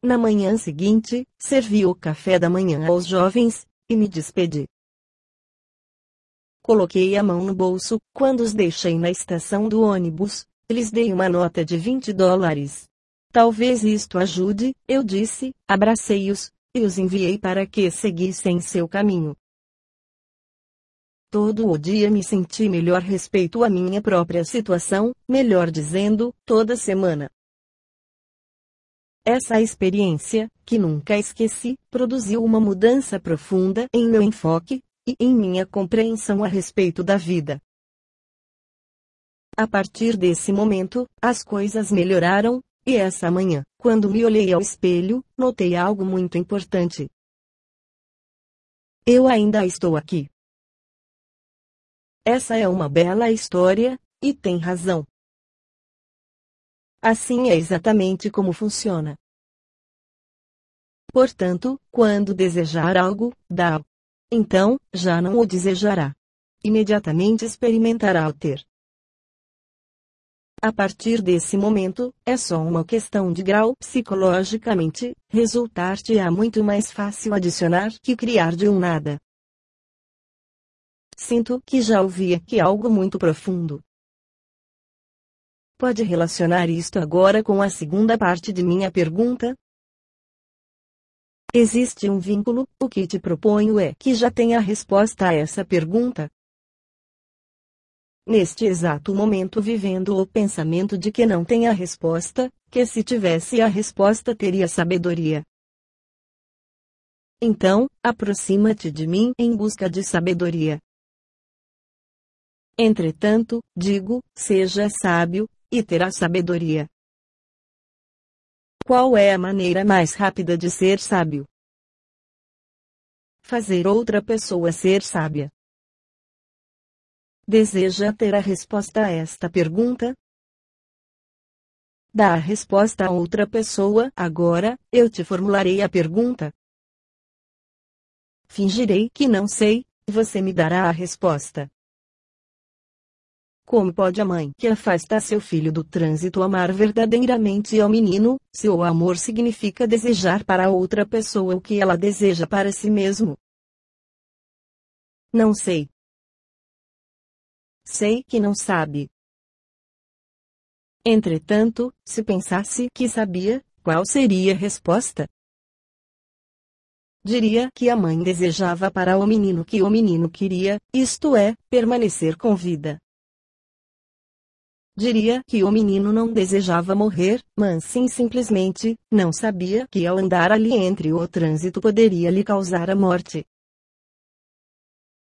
Na manhã seguinte, servi o café da manhã aos jovens, e me despedi. Coloquei a mão no bolso, quando os deixei na estação do ônibus, lhes dei uma nota de 20 dólares. Talvez isto ajude, eu disse, abracei-os, e os enviei para que seguissem seu caminho. Todo o dia me senti melhor respeito à minha própria situação, melhor dizendo, toda semana. Essa experiência, que nunca esqueci, produziu uma mudança profunda em meu enfoque, e em minha compreensão a respeito da vida. A partir desse momento, as coisas melhoraram, e essa manhã, quando me olhei ao espelho, notei algo muito importante. Eu ainda estou aqui. Essa é uma bela história, e tem razão. Assim é exatamente como funciona. Portanto, quando desejar algo, dá. Então, já não o desejará. Imediatamente experimentará o ter. A partir desse momento, é só uma questão de grau psicologicamente, resultar-te-á muito mais fácil adicionar que criar de um nada. Sinto que já ouvi aqui algo muito profundo. Pode relacionar isto agora com a segunda parte de minha pergunta? Existe um vínculo, o que te proponho é que já tenha a resposta a essa pergunta. Neste exato momento vivendo o pensamento de que não tem a resposta, que se tivesse a resposta teria sabedoria. Então, aproxima-te de mim em busca de sabedoria. Entretanto, digo, seja sábio, e terá sabedoria. Qual é a maneira mais rápida de ser sábio? Fazer outra pessoa ser sábia. Deseja ter a resposta a esta pergunta? Dá a resposta a outra pessoa. Agora, eu te formularei a pergunta. Fingirei que não sei, você me dará a resposta. Como pode a mãe que afasta seu filho do trânsito amar verdadeiramente ao menino, se o amor significa desejar para outra pessoa o que ela deseja para si mesmo? Não sei. Sei que não sabe. Entretanto, se pensasse que sabia, qual seria a resposta? Diria que a mãe desejava para o menino que o menino queria, isto é, permanecer com vida. Diria que o menino não desejava morrer, mas sim simplesmente, não sabia que ao andar ali entre o trânsito poderia lhe causar a morte.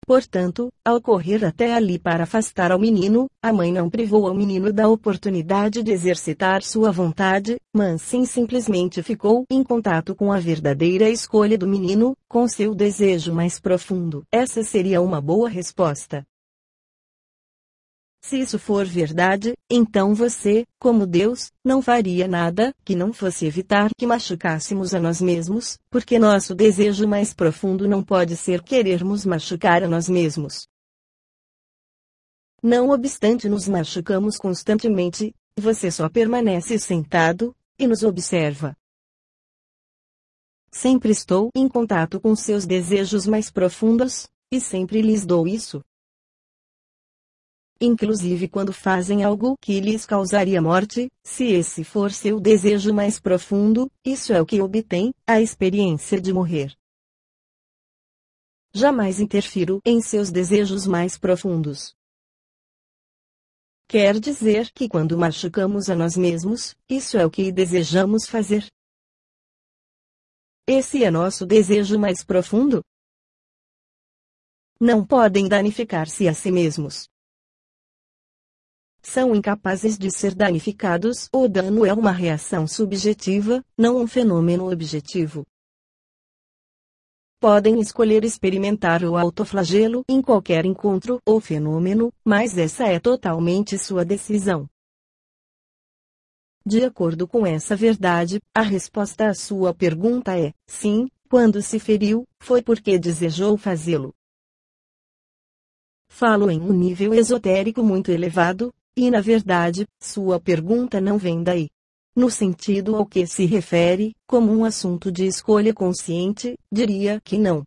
Portanto, ao correr até ali para afastar ao menino, a mãe não privou ao menino da oportunidade de exercitar sua vontade, mas sim simplesmente ficou em contato com a verdadeira escolha do menino, com seu desejo mais profundo. Essa seria uma boa resposta. Se isso for verdade, então você, como Deus, não faria nada que não fosse evitar que machucássemos a nós mesmos, porque nosso desejo mais profundo não pode ser querermos machucar a nós mesmos. Não obstante nos machucamos constantemente, você só permanece sentado e nos observa. Sempre estou em contato com seus desejos mais profundos, e sempre lhes dou isso inclusive quando fazem algo que lhes causaria morte, se esse for seu desejo mais profundo, isso é o que obtém, a experiência de morrer. Jamais interfiro em seus desejos mais profundos. Quer dizer que quando machucamos a nós mesmos, isso é o que desejamos fazer. Esse é nosso desejo mais profundo? Não podem danificar-se a si mesmos são incapazes de ser danificados. O dano é uma reação subjetiva, não um fenômeno objetivo. Podem escolher experimentar o autoflagelo em qualquer encontro ou fenômeno, mas essa é totalmente sua decisão. De acordo com essa verdade, a resposta à sua pergunta é: sim, quando se feriu, foi porque desejou fazê-lo. Falo em um nível esotérico muito elevado, e na verdade, sua pergunta não vem daí. No sentido ao que se refere, como um assunto de escolha consciente, diria que não.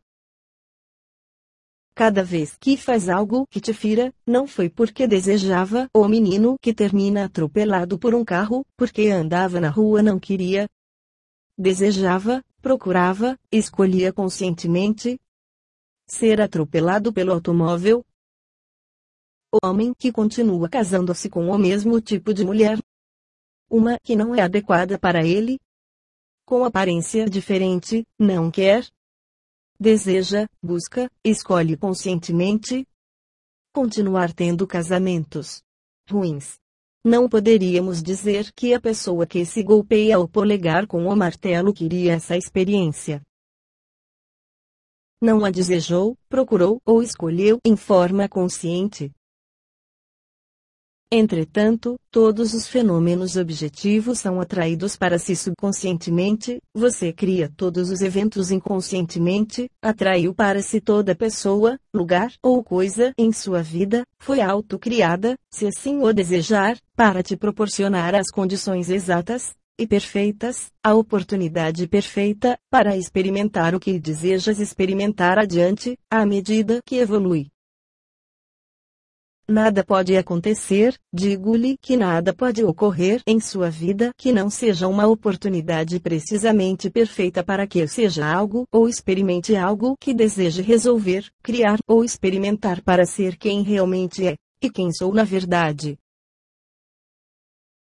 Cada vez que faz algo que te fira, não foi porque desejava o menino que termina atropelado por um carro, porque andava na rua não queria. Desejava, procurava, escolhia conscientemente ser atropelado pelo automóvel, homem que continua casando-se com o mesmo tipo de mulher. Uma que não é adequada para ele. Com aparência diferente, não quer. Deseja, busca, escolhe conscientemente. Continuar tendo casamentos ruins. Não poderíamos dizer que a pessoa que se golpeia o polegar com o martelo queria essa experiência. Não a desejou, procurou ou escolheu em forma consciente. Entretanto, todos os fenômenos objetivos são atraídos para si subconscientemente, você cria todos os eventos inconscientemente, atraiu para si toda pessoa, lugar ou coisa em sua vida, foi autocriada, se assim o desejar, para te proporcionar as condições exatas e perfeitas, a oportunidade perfeita, para experimentar o que desejas experimentar adiante, à medida que evolui. Nada pode acontecer, digo-lhe que nada pode ocorrer em sua vida que não seja uma oportunidade precisamente perfeita para que seja algo ou experimente algo que deseje resolver, criar ou experimentar para ser quem realmente é, e quem sou na verdade.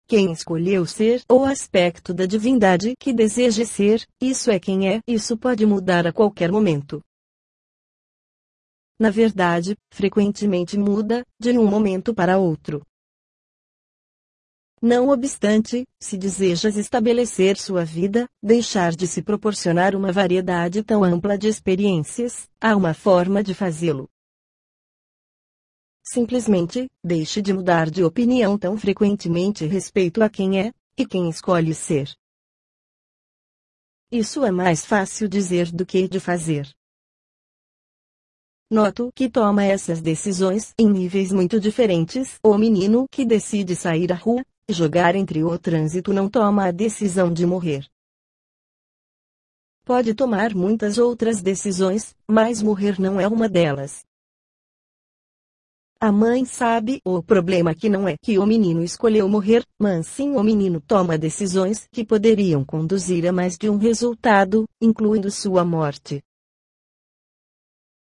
Quem escolheu ser o aspecto da divindade que deseje ser, isso é quem é, isso pode mudar a qualquer momento na verdade, frequentemente muda, de um momento para outro. Não obstante, se desejas estabelecer sua vida, deixar de se proporcionar uma variedade tão ampla de experiências, há uma forma de fazê-lo. Simplesmente, deixe de mudar de opinião tão frequentemente respeito a quem é, e quem escolhe ser. Isso é mais fácil dizer do que de fazer. Noto que toma essas decisões em níveis muito diferentes. O menino que decide sair à rua, jogar entre o trânsito não toma a decisão de morrer. Pode tomar muitas outras decisões, mas morrer não é uma delas. A mãe sabe o problema que não é que o menino escolheu morrer, mas sim o menino toma decisões que poderiam conduzir a mais de um resultado, incluindo sua morte.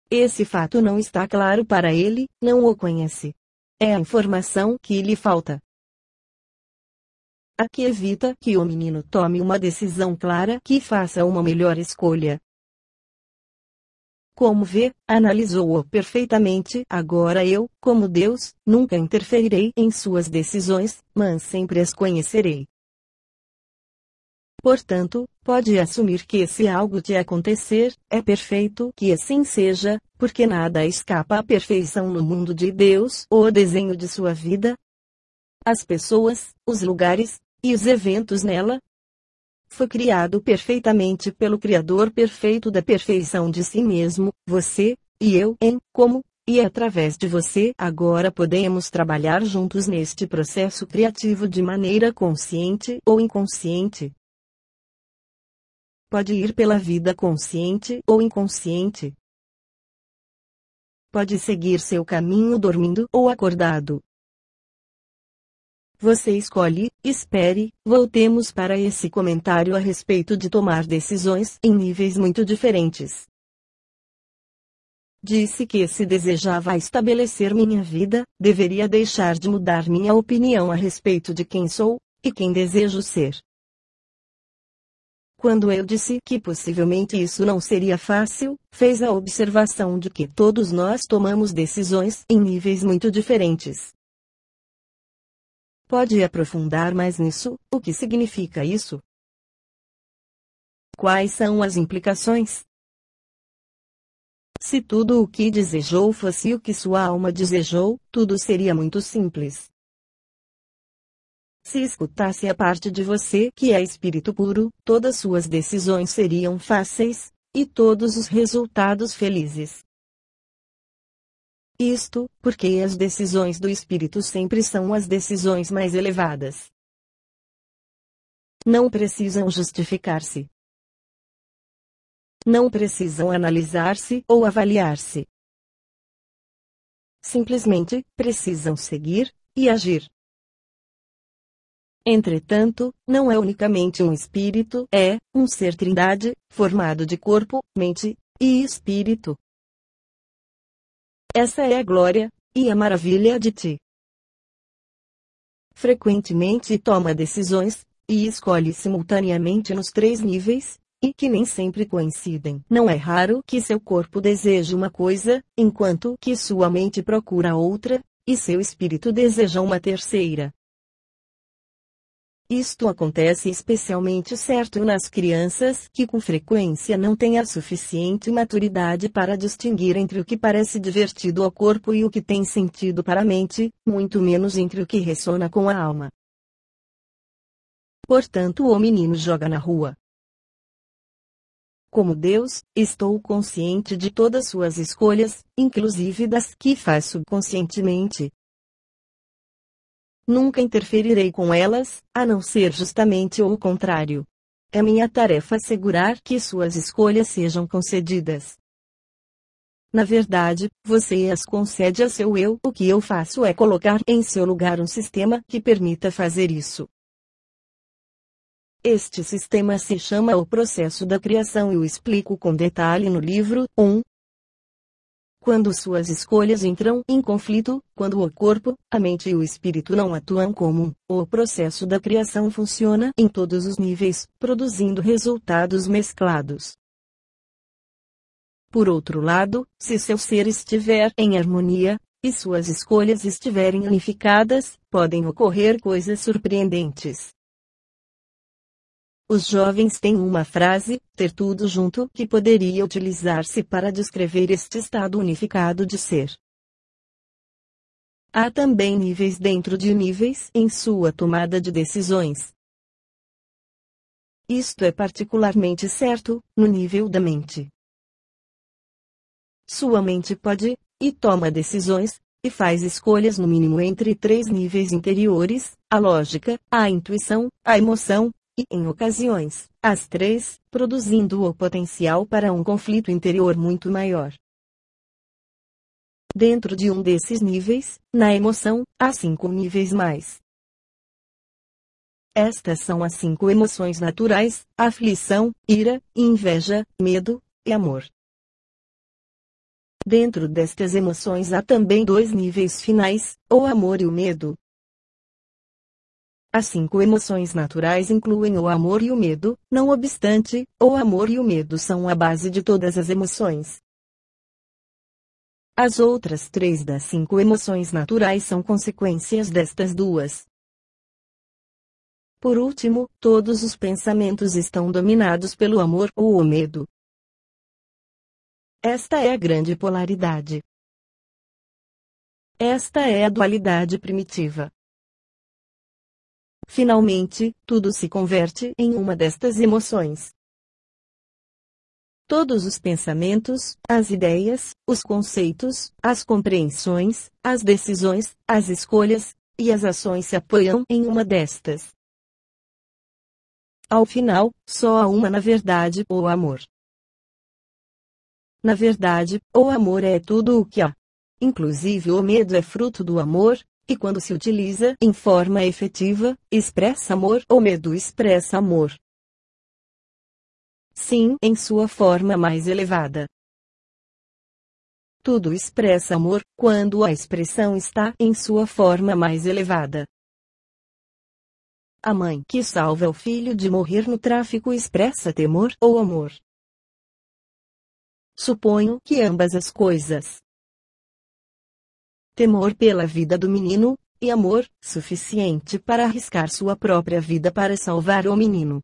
Esse fato não está claro para ele, não o conhece. É a informação que lhe falta. Aqui evita que o menino tome uma decisão clara que faça uma melhor escolha. Como vê, analisou-o perfeitamente. Agora eu, como Deus, nunca interferirei em suas decisões, mas sempre as conhecerei. Portanto, pode assumir que se algo te acontecer, é perfeito que assim seja, porque nada escapa à perfeição no mundo de Deus ou desenho de sua vida. As pessoas, os lugares, e os eventos nela. Foi criado perfeitamente pelo Criador perfeito da perfeição de si mesmo, você, e eu, em, como, e através de você agora podemos trabalhar juntos neste processo criativo de maneira consciente ou inconsciente. Pode ir pela vida consciente ou inconsciente. Pode seguir seu caminho dormindo ou acordado. Você escolhe, espere, voltemos para esse comentário a respeito de tomar decisões em níveis muito diferentes. Disse que se desejava estabelecer minha vida, deveria deixar de mudar minha opinião a respeito de quem sou, e quem desejo ser. Quando eu disse que possivelmente isso não seria fácil, fez a observação de que todos nós tomamos decisões em níveis muito diferentes. Pode aprofundar mais nisso? O que significa isso? Quais são as implicações? Se tudo o que desejou fosse o que sua alma desejou, tudo seria muito simples. Se escutasse a parte de você que é espírito puro, todas suas decisões seriam fáceis, e todos os resultados felizes. Isto, porque as decisões do espírito sempre são as decisões mais elevadas. Não precisam justificar-se. Não precisam analisar-se ou avaliar-se. Simplesmente, precisam seguir e agir. Entretanto, não é unicamente um espírito, é um ser trindade, formado de corpo, mente e espírito. Essa é a glória, e a maravilha de ti. Frequentemente toma decisões, e escolhe simultaneamente nos três níveis, e que nem sempre coincidem. Não é raro que seu corpo deseje uma coisa, enquanto que sua mente procura outra, e seu espírito deseja uma terceira. Isto acontece especialmente certo nas crianças que com frequência não têm a suficiente maturidade para distinguir entre o que parece divertido ao corpo e o que tem sentido para a mente, muito menos entre o que ressona com a alma. Portanto, o menino joga na rua. Como Deus, estou consciente de todas suas escolhas, inclusive das que faço conscientemente, Nunca interferirei com elas, a não ser justamente o contrário. É minha tarefa assegurar que suas escolhas sejam concedidas. Na verdade, você as concede a seu eu. O que eu faço é colocar em seu lugar um sistema que permita fazer isso. Este sistema se chama o processo da criação e o explico com detalhe no livro 1, quando suas escolhas entram em conflito, quando o corpo, a mente e o espírito não atuam como, o processo da criação funciona em todos os níveis, produzindo resultados mesclados. Por outro lado, se seu ser estiver em harmonia, e suas escolhas estiverem unificadas, podem ocorrer coisas surpreendentes. Os jovens têm uma frase, ter tudo junto, que poderia utilizar-se para descrever este estado unificado de ser. Há também níveis dentro de níveis em sua tomada de decisões. Isto é particularmente certo, no nível da mente. sua mente pode, e toma decisões, e faz escolhas no mínimo entre três níveis interiores: a lógica, a intuição, a emoção, e, em ocasiões, as três, produzindo o potencial para um conflito interior muito maior. Dentro de um desses níveis, na emoção, há cinco níveis mais. Estas são as cinco emoções naturais: aflição, ira, inveja, medo e amor. Dentro destas emoções há também dois níveis finais, o amor e o medo. As cinco emoções naturais incluem o amor e o medo, não obstante, o amor e o medo são a base de todas as emoções. As outras três das cinco emoções naturais são consequências destas duas. Por último, todos os pensamentos estão dominados pelo amor ou o medo. Esta é a grande polaridade. Esta é a dualidade primitiva. Finalmente, tudo se converte em uma destas emoções. Todos os pensamentos, as ideias, os conceitos, as compreensões, as decisões, as escolhas e as ações se apoiam em uma destas. Ao final, só há uma na verdade o amor. Na verdade, o amor é tudo o que há. Inclusive o medo é fruto do amor, e quando se utiliza em forma efetiva, expressa amor ou medo expressa amor. Sim, em sua forma mais elevada. Tudo expressa amor, quando a expressão está em sua forma mais elevada. A mãe que salva o filho de morrer no tráfico expressa temor ou amor. Suponho que ambas as coisas temor pela vida do menino, e amor, suficiente para arriscar sua própria vida para salvar o menino.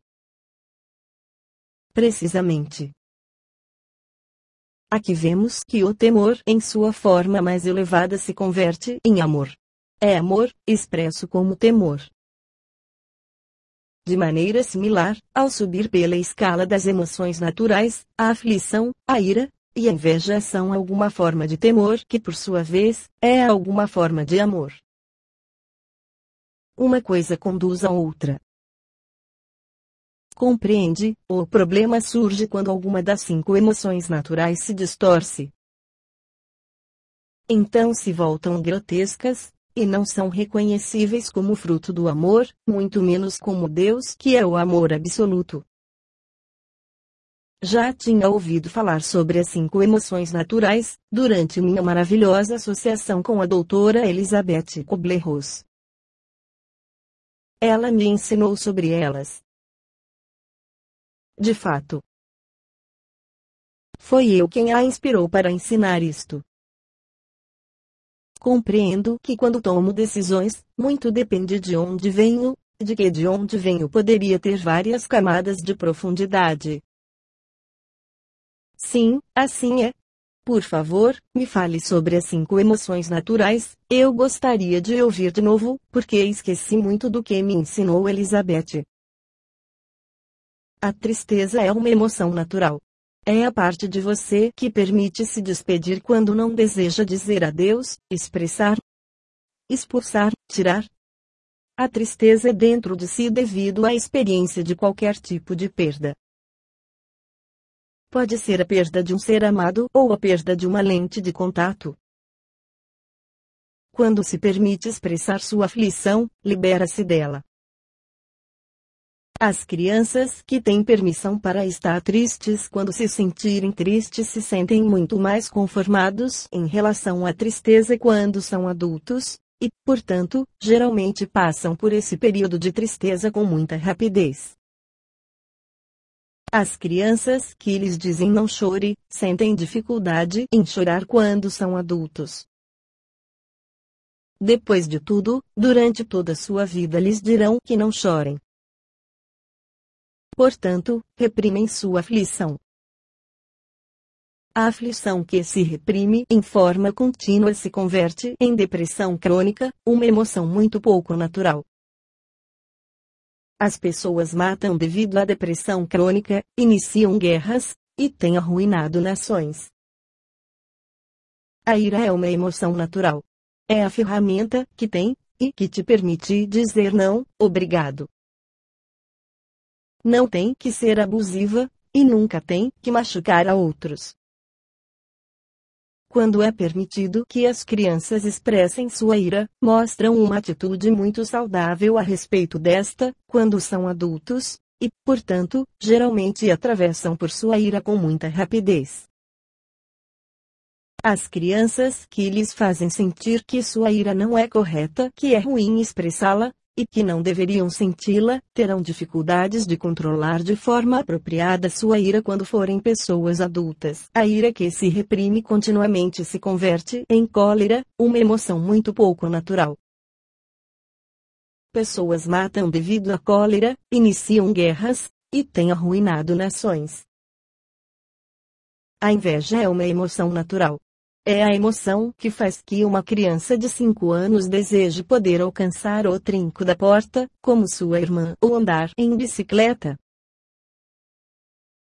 Precisamente. Aqui vemos que o temor em sua forma mais elevada se converte em amor. É amor, expresso como temor. De maneira similar, ao subir pela escala das emoções naturais, a aflição, a ira, e a inveja são alguma forma de temor que, por sua vez, é alguma forma de amor. Uma coisa conduz a outra. Compreende? O problema surge quando alguma das cinco emoções naturais se distorce. Então se voltam grotescas, e não são reconhecíveis como fruto do amor, muito menos como Deus que é o amor absoluto. Já tinha ouvido falar sobre as cinco emoções naturais, durante minha maravilhosa associação com a doutora Elizabeth Kubler-Ross. Ela me ensinou sobre elas. De fato, foi eu quem a inspirou para ensinar isto. Compreendo que quando tomo decisões, muito depende de onde venho, de que de onde venho poderia ter várias camadas de profundidade. Sim, assim é. Por favor, me fale sobre as cinco emoções naturais. Eu gostaria de ouvir de novo, porque esqueci muito do que me ensinou Elizabeth. A tristeza é uma emoção natural. É a parte de você que permite se despedir quando não deseja dizer adeus, expressar, expulsar, tirar. A tristeza é dentro de si devido à experiência de qualquer tipo de perda. Pode ser a perda de um ser amado ou a perda de uma lente de contato. Quando se permite expressar sua aflição, libera-se dela. As crianças que têm permissão para estar tristes quando se sentirem tristes se sentem muito mais conformados em relação à tristeza quando são adultos, e, portanto, geralmente passam por esse período de tristeza com muita rapidez. As crianças que lhes dizem não chore, sentem dificuldade em chorar quando são adultos. Depois de tudo, durante toda sua vida lhes dirão que não chorem. Portanto, reprimem sua aflição. A aflição que se reprime em forma contínua se converte em depressão crônica, uma emoção muito pouco natural. As pessoas matam devido à depressão crônica, iniciam guerras, e têm arruinado nações. A ira é uma emoção natural. É a ferramenta que tem, e que te permite dizer não, obrigado. Não tem que ser abusiva, e nunca tem que machucar a outros. Quando é permitido que as crianças expressem sua ira, mostram uma atitude muito saudável a respeito desta, quando são adultos, e, portanto, geralmente atravessam por sua ira com muita rapidez. As crianças que lhes fazem sentir que sua ira não é correta, que é ruim expressá-la, e que não deveriam senti-la, terão dificuldades de controlar de forma apropriada sua ira quando forem pessoas adultas. A ira que se reprime continuamente se converte em cólera, uma emoção muito pouco natural. Pessoas matam devido à cólera, iniciam guerras, e têm arruinado nações. A inveja é uma emoção natural. É a emoção que faz que uma criança de 5 anos deseje poder alcançar o trinco da porta, como sua irmã, ou andar em bicicleta.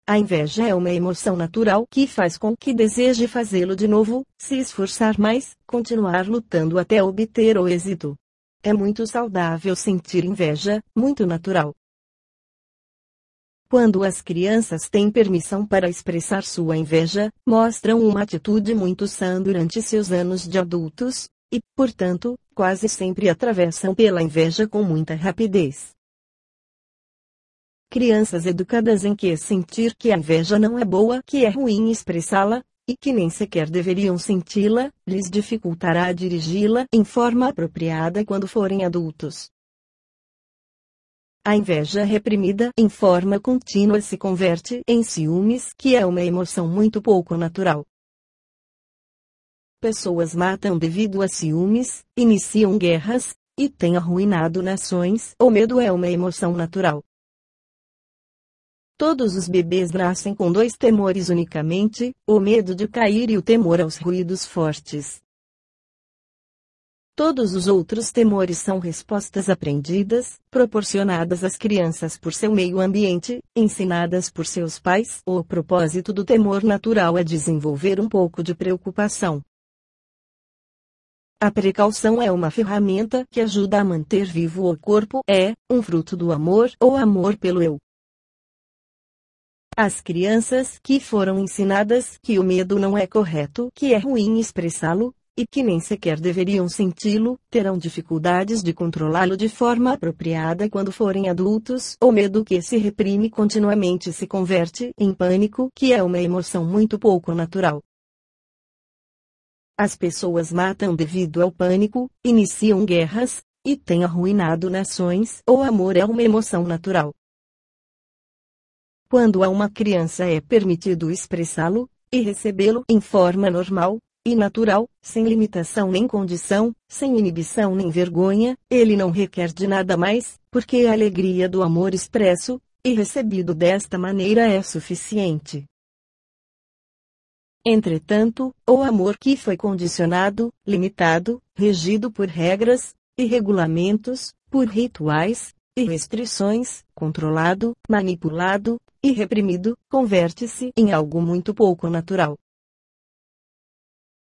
A inveja é uma emoção natural que faz com que deseje fazê-lo de novo, se esforçar mais, continuar lutando até obter o êxito. É muito saudável sentir inveja, muito natural. Quando as crianças têm permissão para expressar sua inveja, mostram uma atitude muito sã durante seus anos de adultos, e, portanto, quase sempre atravessam pela inveja com muita rapidez. Crianças educadas em que sentir que a inveja não é boa, que é ruim expressá-la, e que nem sequer deveriam senti-la, lhes dificultará dirigi-la em forma apropriada quando forem adultos. A inveja reprimida em forma contínua se converte em ciúmes, que é uma emoção muito pouco natural. Pessoas matam devido a ciúmes, iniciam guerras, e têm arruinado nações. O medo é uma emoção natural. Todos os bebês nascem com dois temores unicamente: o medo de cair e o temor aos ruídos fortes. Todos os outros temores são respostas aprendidas, proporcionadas às crianças por seu meio ambiente, ensinadas por seus pais. O propósito do temor natural é desenvolver um pouco de preocupação. A precaução é uma ferramenta que ajuda a manter vivo o corpo, é um fruto do amor ou amor pelo eu. As crianças que foram ensinadas que o medo não é correto, que é ruim expressá-lo, e que nem sequer deveriam senti-lo, terão dificuldades de controlá-lo de forma apropriada quando forem adultos. O medo que se reprime continuamente se converte em pânico, que é uma emoção muito pouco natural. As pessoas matam devido ao pânico, iniciam guerras, e têm arruinado nações. O amor é uma emoção natural. Quando a uma criança é permitido expressá-lo, e recebê-lo em forma normal, e natural, sem limitação nem condição, sem inibição nem vergonha, ele não requer de nada mais, porque a alegria do amor expresso, e recebido desta maneira é suficiente. Entretanto, o amor que foi condicionado, limitado, regido por regras e regulamentos, por rituais e restrições, controlado, manipulado e reprimido, converte-se em algo muito pouco natural.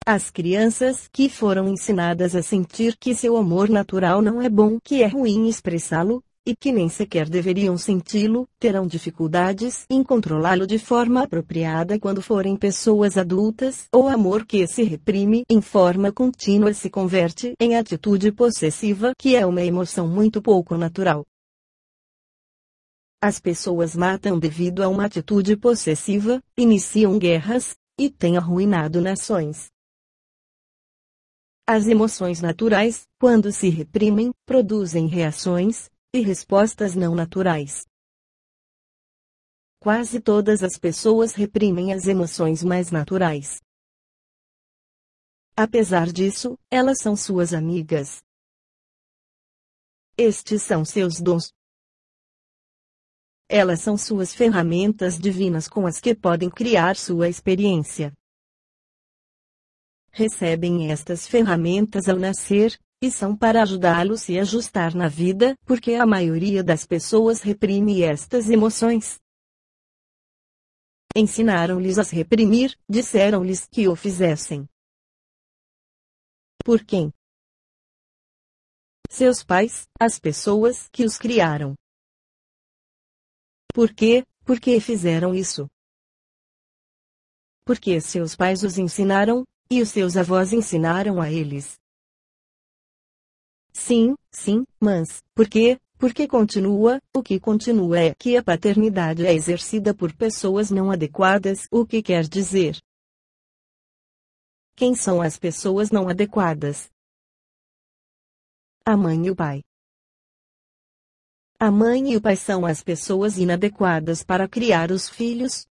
As crianças que foram ensinadas a sentir que seu amor natural não é bom, que é ruim expressá-lo, e que nem sequer deveriam senti-lo, terão dificuldades em controlá-lo de forma apropriada quando forem pessoas adultas. O amor que se reprime em forma contínua se converte em atitude possessiva, que é uma emoção muito pouco natural. As pessoas matam devido a uma atitude possessiva, iniciam guerras, e têm arruinado nações. As emoções naturais, quando se reprimem, produzem reações e respostas não naturais. Quase todas as pessoas reprimem as emoções mais naturais. Apesar disso, elas são suas amigas. Estes são seus dons. Elas são suas ferramentas divinas com as que podem criar sua experiência recebem estas ferramentas ao nascer, e são para ajudá-los a se ajustar na vida, porque a maioria das pessoas reprime estas emoções. Ensinaram-lhes a reprimir, disseram-lhes que o fizessem. Por quem? Seus pais, as pessoas que os criaram. Por quê? Por que fizeram isso? Porque seus pais os ensinaram, e os seus avós ensinaram a eles. Sim, sim, mas, por quê? Porque continua, o que continua é que a paternidade é exercida por pessoas não adequadas, o que quer dizer? Quem são as pessoas não adequadas? A mãe e o pai. A mãe e o pai são as pessoas inadequadas para criar os filhos?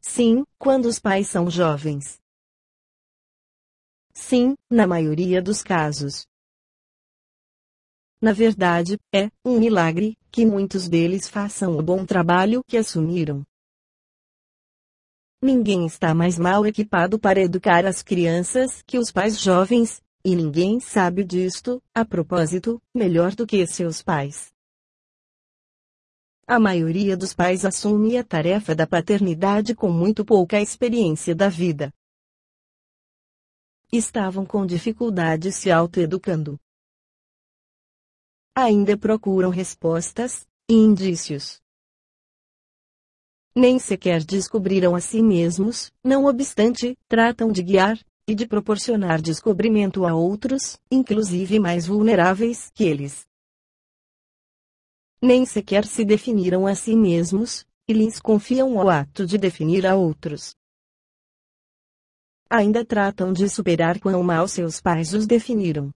Sim, quando os pais são jovens. Sim, na maioria dos casos. Na verdade, é um milagre que muitos deles façam o bom trabalho que assumiram. Ninguém está mais mal equipado para educar as crianças que os pais jovens, e ninguém sabe disto, a propósito, melhor do que seus pais. A maioria dos pais assume a tarefa da paternidade com muito pouca experiência da vida. Estavam com dificuldade se autoeducando ainda procuram respostas e indícios. Nem sequer descobriram a si mesmos, não obstante, tratam de guiar e de proporcionar descobrimento a outros, inclusive mais vulneráveis que eles. Nem sequer se definiram a si mesmos, e lhes confiam o ato de definir a outros. Ainda tratam de superar quão mal seus pais os definiram.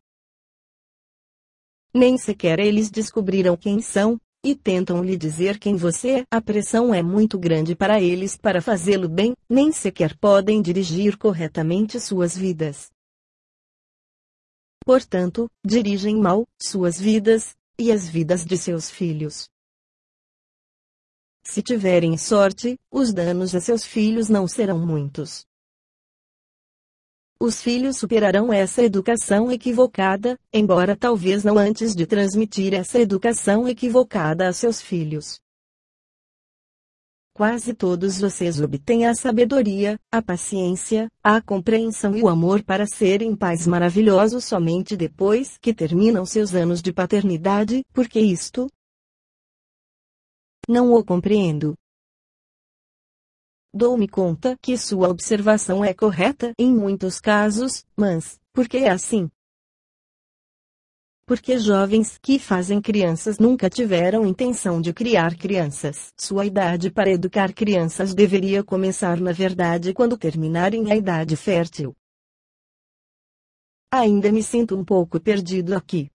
Nem sequer eles descobriram quem são, e tentam lhe dizer quem você é. A pressão é muito grande para eles para fazê-lo bem, nem sequer podem dirigir corretamente suas vidas. Portanto, dirigem mal suas vidas e as vidas de seus filhos. Se tiverem sorte, os danos a seus filhos não serão muitos os filhos superarão essa educação equivocada, embora talvez não antes de transmitir essa educação equivocada a seus filhos. Quase todos vocês obtêm a sabedoria, a paciência, a compreensão e o amor para serem pais maravilhosos somente depois que terminam seus anos de paternidade, porque isto não o compreendo. Dou-me conta que sua observação é correta em muitos casos, mas, por que é assim? Porque jovens que fazem crianças nunca tiveram intenção de criar crianças. Sua idade para educar crianças deveria começar na verdade quando terminarem a idade fértil. Ainda me sinto um pouco perdido aqui.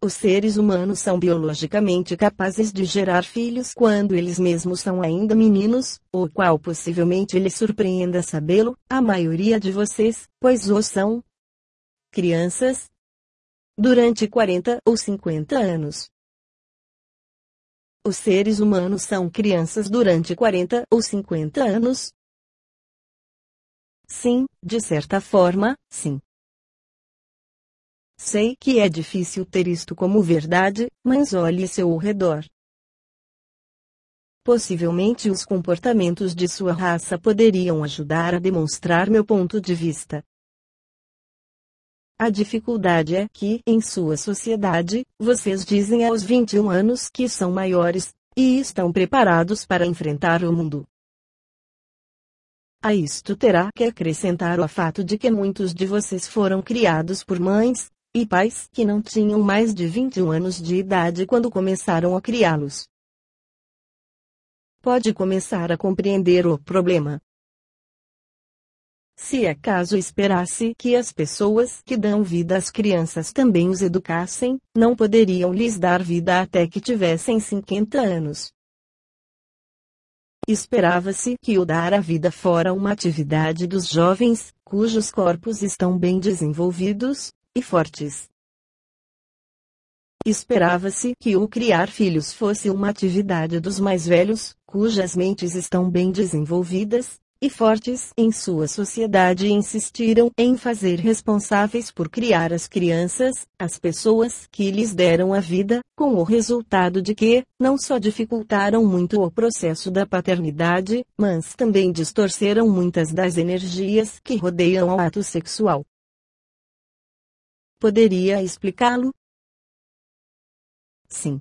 Os seres humanos são biologicamente capazes de gerar filhos quando eles mesmos são ainda meninos, o qual possivelmente lhe surpreenda sabê-lo, a maioria de vocês, pois o são. Crianças. Durante 40 ou 50 anos. Os seres humanos são crianças durante 40 ou 50 anos? Sim, de certa forma, sim. Sei que é difícil ter isto como verdade, mas olhe seu redor. Possivelmente os comportamentos de sua raça poderiam ajudar a demonstrar meu ponto de vista. A dificuldade é que, em sua sociedade, vocês dizem aos 21 anos que são maiores, e estão preparados para enfrentar o mundo. A isto terá que acrescentar o fato de que muitos de vocês foram criados por mães, e pais que não tinham mais de 21 anos de idade quando começaram a criá-los. Pode começar a compreender o problema. Se acaso esperasse que as pessoas que dão vida às crianças também os educassem, não poderiam lhes dar vida até que tivessem 50 anos. Esperava-se que o dar a vida fora uma atividade dos jovens, cujos corpos estão bem desenvolvidos, e fortes. Esperava-se que o criar filhos fosse uma atividade dos mais velhos, cujas mentes estão bem desenvolvidas, e fortes em sua sociedade insistiram em fazer responsáveis por criar as crianças, as pessoas que lhes deram a vida, com o resultado de que, não só dificultaram muito o processo da paternidade, mas também distorceram muitas das energias que rodeiam o ato sexual. Poderia explicá-lo? Sim.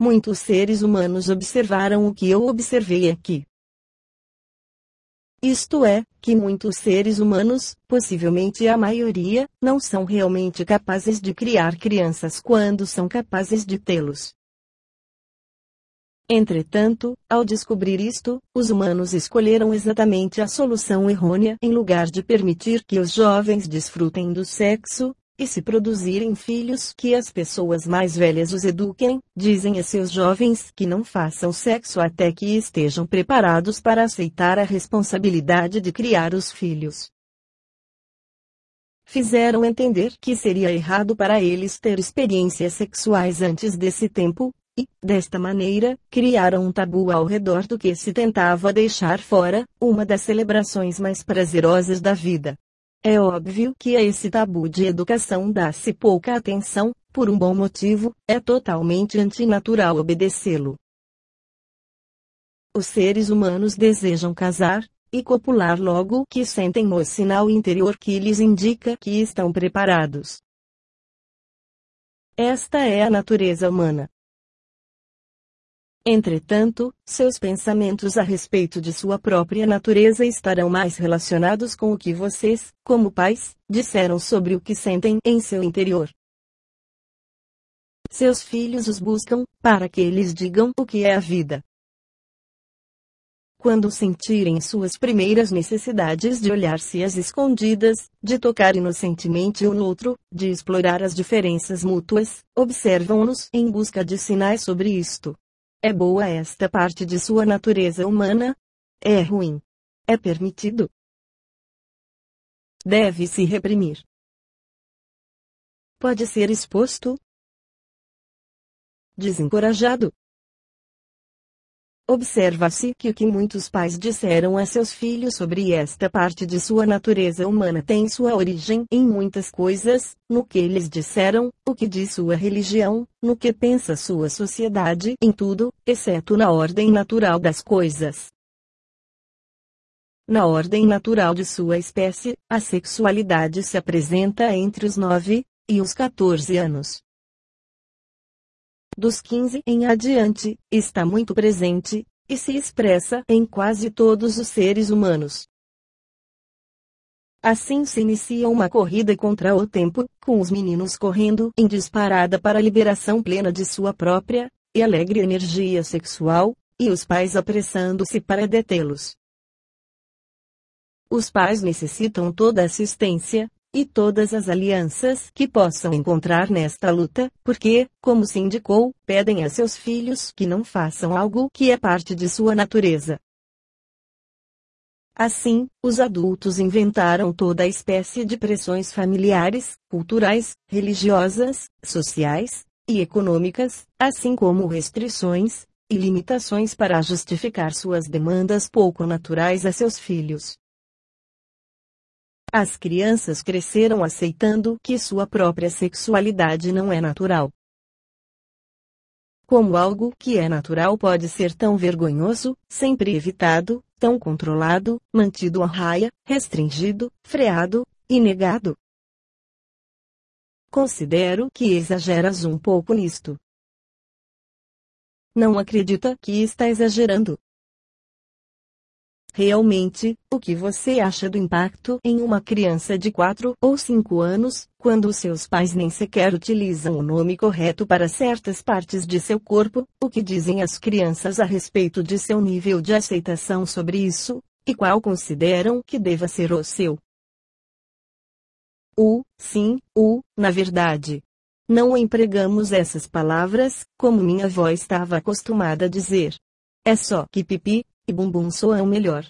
Muitos seres humanos observaram o que eu observei aqui. Isto é, que muitos seres humanos, possivelmente a maioria, não são realmente capazes de criar crianças quando são capazes de tê-los. Entretanto, ao descobrir isto, os humanos escolheram exatamente a solução errônea em lugar de permitir que os jovens desfrutem do sexo, e se produzirem filhos que as pessoas mais velhas os eduquem, dizem a seus jovens que não façam sexo até que estejam preparados para aceitar a responsabilidade de criar os filhos. Fizeram entender que seria errado para eles ter experiências sexuais antes desse tempo, e, desta maneira, criaram um tabu ao redor do que se tentava deixar fora, uma das celebrações mais prazerosas da vida. É óbvio que a esse tabu de educação dá-se pouca atenção, por um bom motivo, é totalmente antinatural obedecê-lo. Os seres humanos desejam casar, e copular logo que sentem o sinal interior que lhes indica que estão preparados. Esta é a natureza humana. Entretanto, seus pensamentos a respeito de sua própria natureza estarão mais relacionados com o que vocês, como pais, disseram sobre o que sentem em seu interior. Seus filhos os buscam, para que eles digam o que é a vida. Quando sentirem suas primeiras necessidades de olhar-se às escondidas, de tocar inocentemente um outro, de explorar as diferenças mútuas, observam-nos em busca de sinais sobre isto. É boa esta parte de sua natureza humana? É ruim? É permitido? Deve se reprimir. Pode ser exposto? Desencorajado? Observa-se que o que muitos pais disseram a seus filhos sobre esta parte de sua natureza humana tem sua origem em muitas coisas, no que eles disseram, o que diz sua religião, no que pensa sua sociedade, em tudo, exceto na ordem natural das coisas. Na ordem natural de sua espécie, a sexualidade se apresenta entre os 9 e os 14 anos dos 15 em adiante, está muito presente, e se expressa em quase todos os seres humanos. Assim se inicia uma corrida contra o tempo, com os meninos correndo em disparada para a liberação plena de sua própria e alegre energia sexual, e os pais apressando-se para detê-los. Os pais necessitam toda assistência, e todas as alianças que possam encontrar nesta luta, porque, como se indicou, pedem a seus filhos que não façam algo que é parte de sua natureza. Assim, os adultos inventaram toda espécie de pressões familiares, culturais, religiosas, sociais e econômicas, assim como restrições e limitações para justificar suas demandas pouco naturais a seus filhos. As crianças cresceram aceitando que sua própria sexualidade não é natural. Como algo que é natural pode ser tão vergonhoso, sempre evitado, tão controlado, mantido a raia, restringido, freado e negado. Considero que exageras um pouco nisto. Não acredita que está exagerando. Realmente, o que você acha do impacto em uma criança de 4 ou 5 anos, quando seus pais nem sequer utilizam o nome correto para certas partes de seu corpo? O que dizem as crianças a respeito de seu nível de aceitação sobre isso? E qual consideram que deva ser o seu? O, sim, o, na verdade. Não empregamos essas palavras, como minha avó estava acostumada a dizer. É só que pipi, e bumbum soam melhor.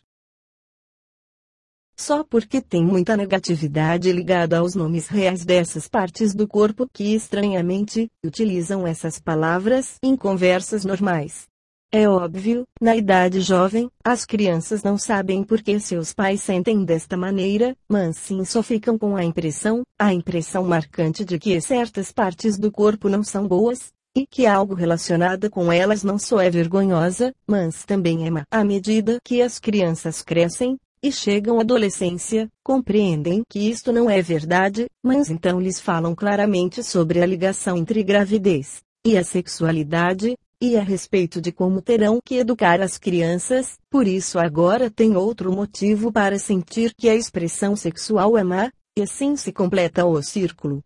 Só porque tem muita negatividade ligada aos nomes reais dessas partes do corpo que estranhamente utilizam essas palavras em conversas normais. É óbvio, na idade jovem, as crianças não sabem por que seus pais sentem desta maneira, mas sim só ficam com a impressão, a impressão marcante de que certas partes do corpo não são boas, e que algo relacionado com elas não só é vergonhosa, mas também é má. À medida que as crianças crescem, e chegam à adolescência, compreendem que isto não é verdade, mas então lhes falam claramente sobre a ligação entre gravidez e a sexualidade, e a respeito de como terão que educar as crianças, por isso agora tem outro motivo para sentir que a expressão sexual é má, e assim se completa o círculo.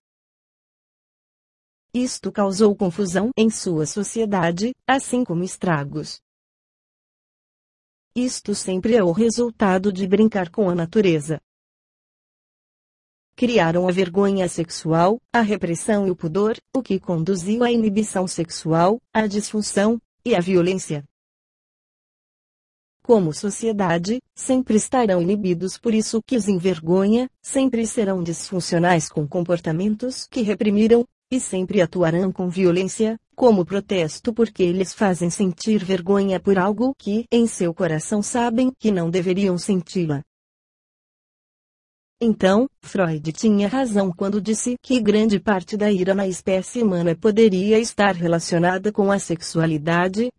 Isto causou confusão em sua sociedade, assim como estragos. Isto sempre é o resultado de brincar com a natureza criaram a vergonha sexual, a repressão e o pudor, o que conduziu à inibição sexual, à disfunção e à violência. Como sociedade, sempre estarão inibidos por isso que os envergonha, sempre serão disfuncionais com comportamentos que reprimiram, e sempre atuarão com violência, como protesto porque lhes fazem sentir vergonha por algo que em seu coração sabem que não deveriam senti-la. Então, Freud tinha razão quando disse que grande parte da ira na espécie humana poderia estar relacionada com a sexualidade.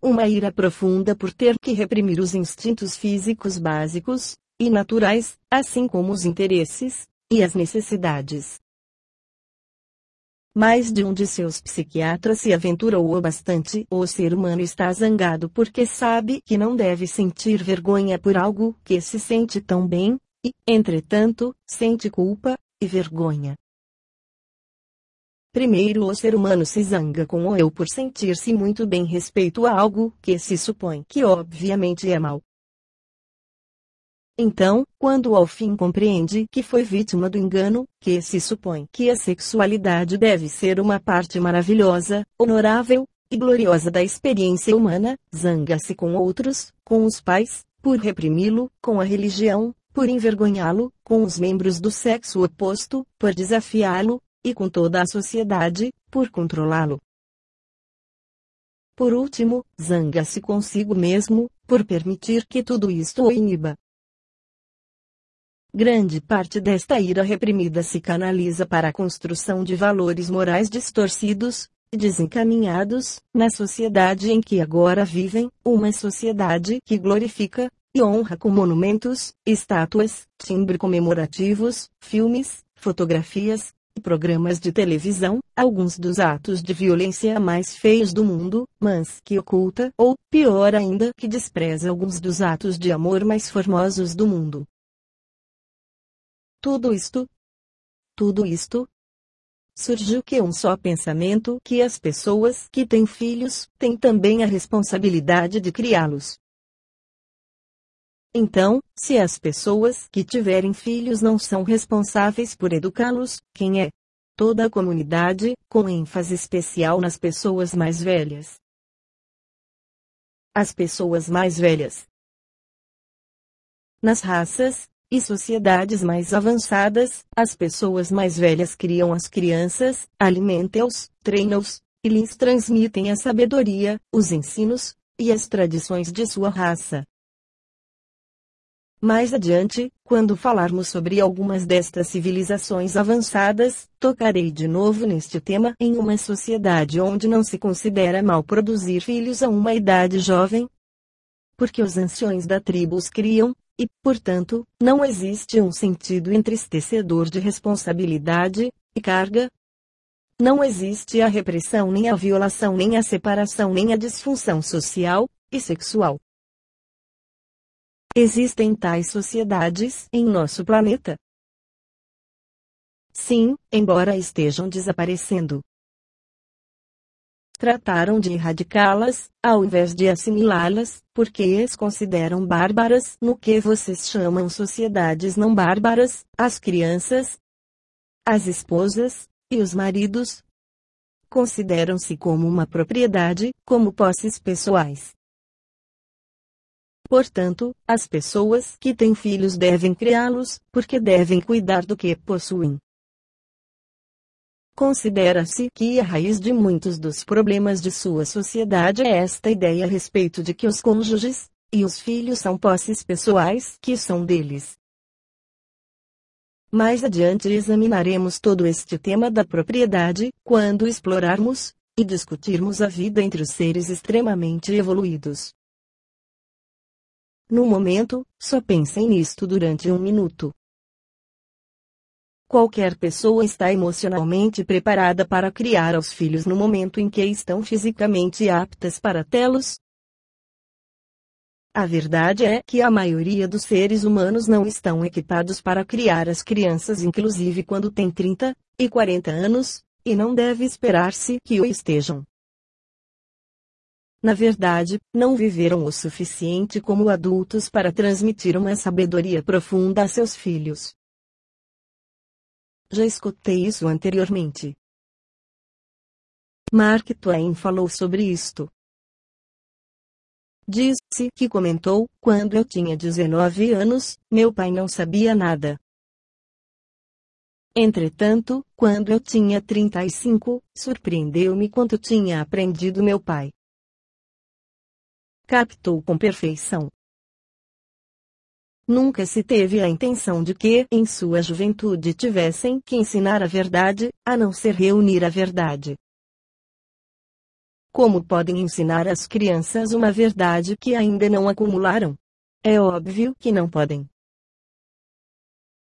Uma ira profunda por ter que reprimir os instintos físicos básicos e naturais, assim como os interesses e as necessidades. Mais de um de seus psiquiatras se aventurou bastante. O ser humano está zangado porque sabe que não deve sentir vergonha por algo que se sente tão bem, e, entretanto, sente culpa e vergonha. Primeiro, o ser humano se zanga com o eu por sentir-se muito bem respeito a algo que se supõe que obviamente é mal. Então, quando ao fim compreende que foi vítima do engano, que se supõe que a sexualidade deve ser uma parte maravilhosa, honorável e gloriosa da experiência humana, zanga-se com outros, com os pais, por reprimi-lo, com a religião, por envergonhá-lo, com os membros do sexo oposto, por desafiá-lo, e com toda a sociedade, por controlá-lo. Por último, zanga-se consigo mesmo, por permitir que tudo isto o iniba. Grande parte desta ira reprimida se canaliza para a construção de valores morais distorcidos, desencaminhados, na sociedade em que agora vivem, uma sociedade que glorifica, e honra com monumentos, estátuas, timbre comemorativos, filmes, fotografias e programas de televisão, alguns dos atos de violência mais feios do mundo, mas que oculta, ou, pior ainda, que despreza alguns dos atos de amor mais formosos do mundo. Tudo isto, tudo isto, surgiu que um só pensamento que as pessoas que têm filhos têm também a responsabilidade de criá-los. Então, se as pessoas que tiverem filhos não são responsáveis por educá-los, quem é? Toda a comunidade, com ênfase especial nas pessoas mais velhas. As pessoas mais velhas. Nas raças e sociedades mais avançadas, as pessoas mais velhas criam as crianças, alimentam-os, treinam-os, e lhes transmitem a sabedoria, os ensinos e as tradições de sua raça. Mais adiante, quando falarmos sobre algumas destas civilizações avançadas, tocarei de novo neste tema em uma sociedade onde não se considera mal produzir filhos a uma idade jovem. Porque os anciões da tribo os criam, e, portanto, não existe um sentido entristecedor de responsabilidade e carga. Não existe a repressão, nem a violação, nem a separação, nem a disfunção social e sexual. Existem tais sociedades em nosso planeta? Sim, embora estejam desaparecendo. Trataram de erradicá-las, ao invés de assimilá-las, porque as consideram bárbaras no que vocês chamam sociedades não bárbaras, as crianças, as esposas, e os maridos. Consideram-se como uma propriedade, como posses pessoais. Portanto, as pessoas que têm filhos devem criá-los, porque devem cuidar do que possuem. Considera-se que a raiz de muitos dos problemas de sua sociedade é esta ideia a respeito de que os cônjuges e os filhos são posses pessoais que são deles. Mais adiante examinaremos todo este tema da propriedade, quando explorarmos e discutirmos a vida entre os seres extremamente evoluídos. No momento, só pensem nisto durante um minuto. Qualquer pessoa está emocionalmente preparada para criar os filhos no momento em que estão fisicamente aptas para tê-los. A verdade é que a maioria dos seres humanos não estão equipados para criar as crianças, inclusive quando têm 30 e 40 anos, e não deve esperar-se que o estejam. Na verdade, não viveram o suficiente como adultos para transmitir uma sabedoria profunda a seus filhos. Já escutei isso anteriormente. Mark Twain falou sobre isto. Disse que comentou: quando eu tinha 19 anos, meu pai não sabia nada. Entretanto, quando eu tinha 35, surpreendeu-me quanto tinha aprendido meu pai. Captou com perfeição. Nunca se teve a intenção de que, em sua juventude, tivessem que ensinar a verdade, a não ser reunir a verdade. Como podem ensinar às crianças uma verdade que ainda não acumularam? É óbvio que não podem.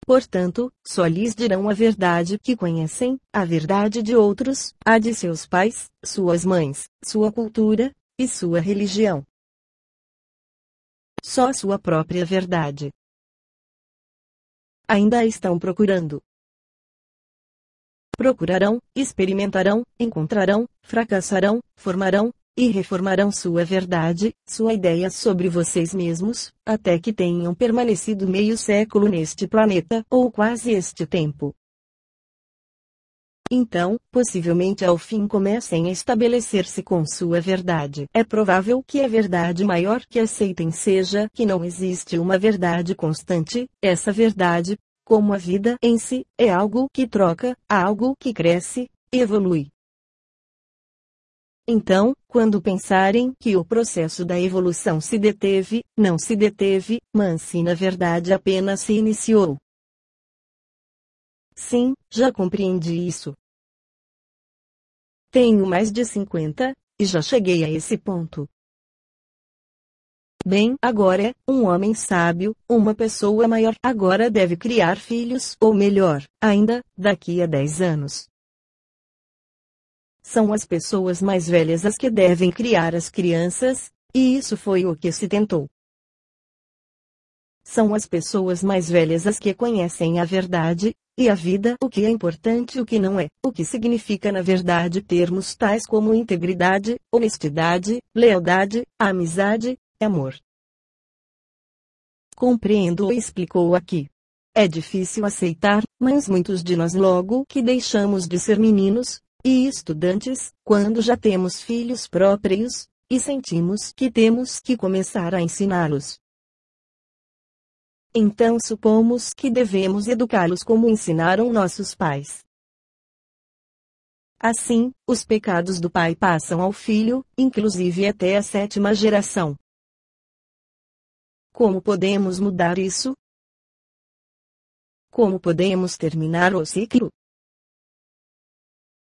Portanto, só lhes dirão a verdade que conhecem, a verdade de outros, a de seus pais, suas mães, sua cultura e sua religião só sua própria verdade. Ainda estão procurando. Procurarão, experimentarão, encontrarão, fracassarão, formarão e reformarão sua verdade, sua ideia sobre vocês mesmos, até que tenham permanecido meio século neste planeta ou quase este tempo. Então, possivelmente ao fim comecem a estabelecer-se com sua verdade. É provável que a verdade maior que aceitem seja que não existe uma verdade constante, essa verdade, como a vida em si, é algo que troca, algo que cresce, evolui. Então, quando pensarem que o processo da evolução se deteve, não se deteve, mas se na verdade apenas se iniciou. Sim, já compreendi isso. Tenho mais de 50, e já cheguei a esse ponto. Bem, agora, um homem sábio, uma pessoa maior, agora deve criar filhos, ou melhor, ainda, daqui a 10 anos. São as pessoas mais velhas as que devem criar as crianças, e isso foi o que se tentou. São as pessoas mais velhas as que conhecem a verdade, e a vida o que é importante e o que não é, o que significa na verdade termos tais como integridade, honestidade, lealdade, amizade, amor. Compreendo o explicou aqui. É difícil aceitar, mas muitos de nós logo que deixamos de ser meninos e estudantes, quando já temos filhos próprios, e sentimos que temos que começar a ensiná-los. Então supomos que devemos educá-los como ensinaram nossos pais. Assim, os pecados do pai passam ao filho, inclusive até a sétima geração. Como podemos mudar isso? Como podemos terminar o ciclo?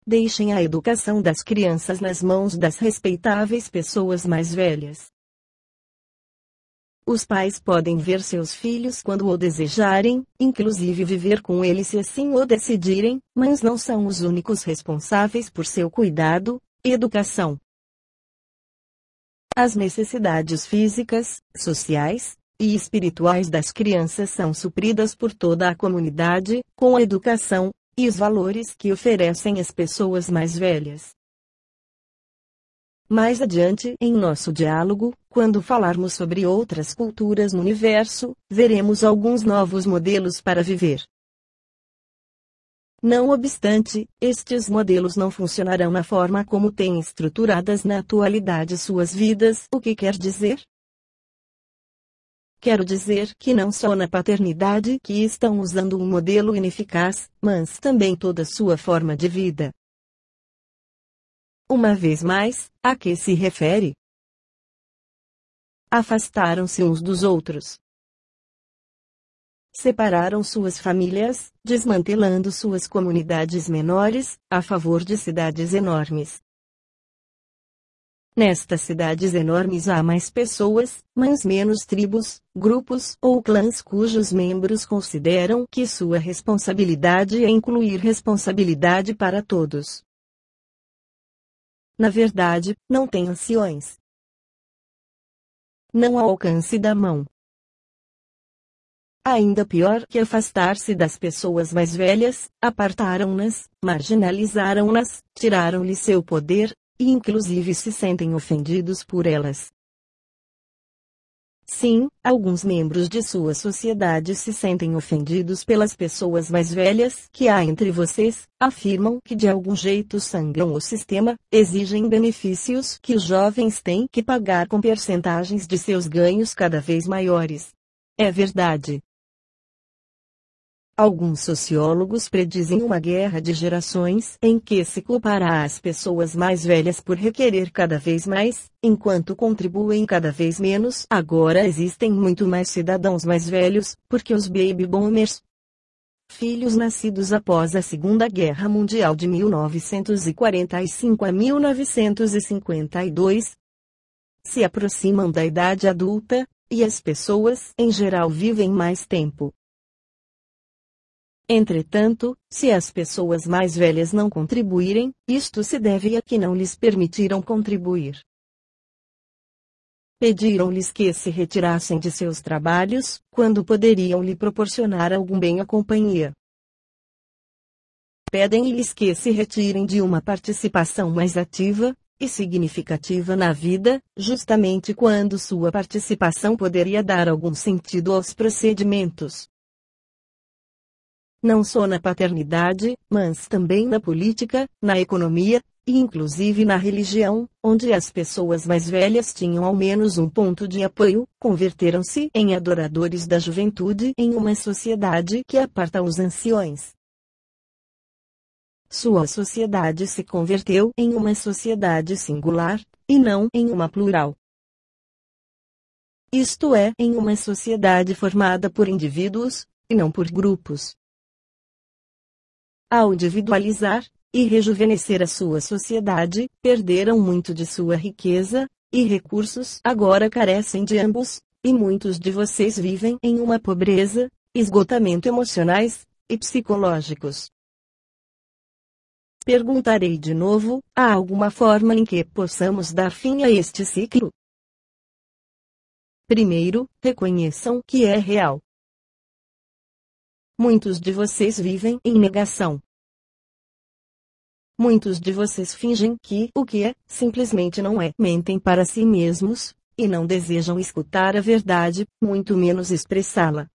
Deixem a educação das crianças nas mãos das respeitáveis pessoas mais velhas. Os pais podem ver seus filhos quando o desejarem, inclusive viver com eles se assim o decidirem, mas não são os únicos responsáveis por seu cuidado educação. As necessidades físicas, sociais e espirituais das crianças são supridas por toda a comunidade, com a educação e os valores que oferecem as pessoas mais velhas. Mais adiante em nosso diálogo, quando falarmos sobre outras culturas no universo, veremos alguns novos modelos para viver. Não obstante, estes modelos não funcionarão na forma como têm estruturadas na atualidade suas vidas. O que quer dizer? quero dizer que não só na paternidade que estão usando um modelo ineficaz, mas também toda sua forma de vida. Uma vez mais, a que se refere? Afastaram-se uns dos outros. Separaram suas famílias, desmantelando suas comunidades menores, a favor de cidades enormes. Nestas cidades enormes há mais pessoas, mas menos tribos, grupos ou clãs cujos membros consideram que sua responsabilidade é incluir responsabilidade para todos. Na verdade, não tem anciões. Não ao alcance da mão. Ainda pior que afastar-se das pessoas mais velhas, apartaram-nas, marginalizaram-nas, tiraram-lhe seu poder, e inclusive se sentem ofendidos por elas. Sim, alguns membros de sua sociedade se sentem ofendidos pelas pessoas mais velhas que há entre vocês, afirmam que de algum jeito sangram o sistema, exigem benefícios que os jovens têm que pagar com percentagens de seus ganhos cada vez maiores. É verdade. Alguns sociólogos predizem uma guerra de gerações em que se culpará as pessoas mais velhas por requerer cada vez mais, enquanto contribuem cada vez menos. Agora existem muito mais cidadãos mais velhos, porque os baby boomers, filhos nascidos após a Segunda Guerra Mundial de 1945 a 1952, se aproximam da idade adulta, e as pessoas em geral vivem mais tempo. Entretanto, se as pessoas mais velhas não contribuírem, isto se deve a que não lhes permitiram contribuir. Pediram-lhes que se retirassem de seus trabalhos, quando poderiam lhe proporcionar algum bem à companhia. Pedem-lhes que se retirem de uma participação mais ativa e significativa na vida, justamente quando sua participação poderia dar algum sentido aos procedimentos não só na paternidade, mas também na política, na economia, e inclusive na religião, onde as pessoas mais velhas tinham ao menos um ponto de apoio, converteram-se em adoradores da juventude em uma sociedade que aparta os anciões. Sua sociedade se converteu em uma sociedade singular, e não em uma plural. Isto é, em uma sociedade formada por indivíduos, e não por grupos. Ao individualizar e rejuvenescer a sua sociedade, perderam muito de sua riqueza e recursos, agora carecem de ambos, e muitos de vocês vivem em uma pobreza, esgotamento emocionais e psicológicos. Perguntarei de novo: há alguma forma em que possamos dar fim a este ciclo? Primeiro, reconheçam que é real. Muitos de vocês vivem em negação. Muitos de vocês fingem que o que é, simplesmente não é. Mentem para si mesmos, e não desejam escutar a verdade, muito menos expressá-la.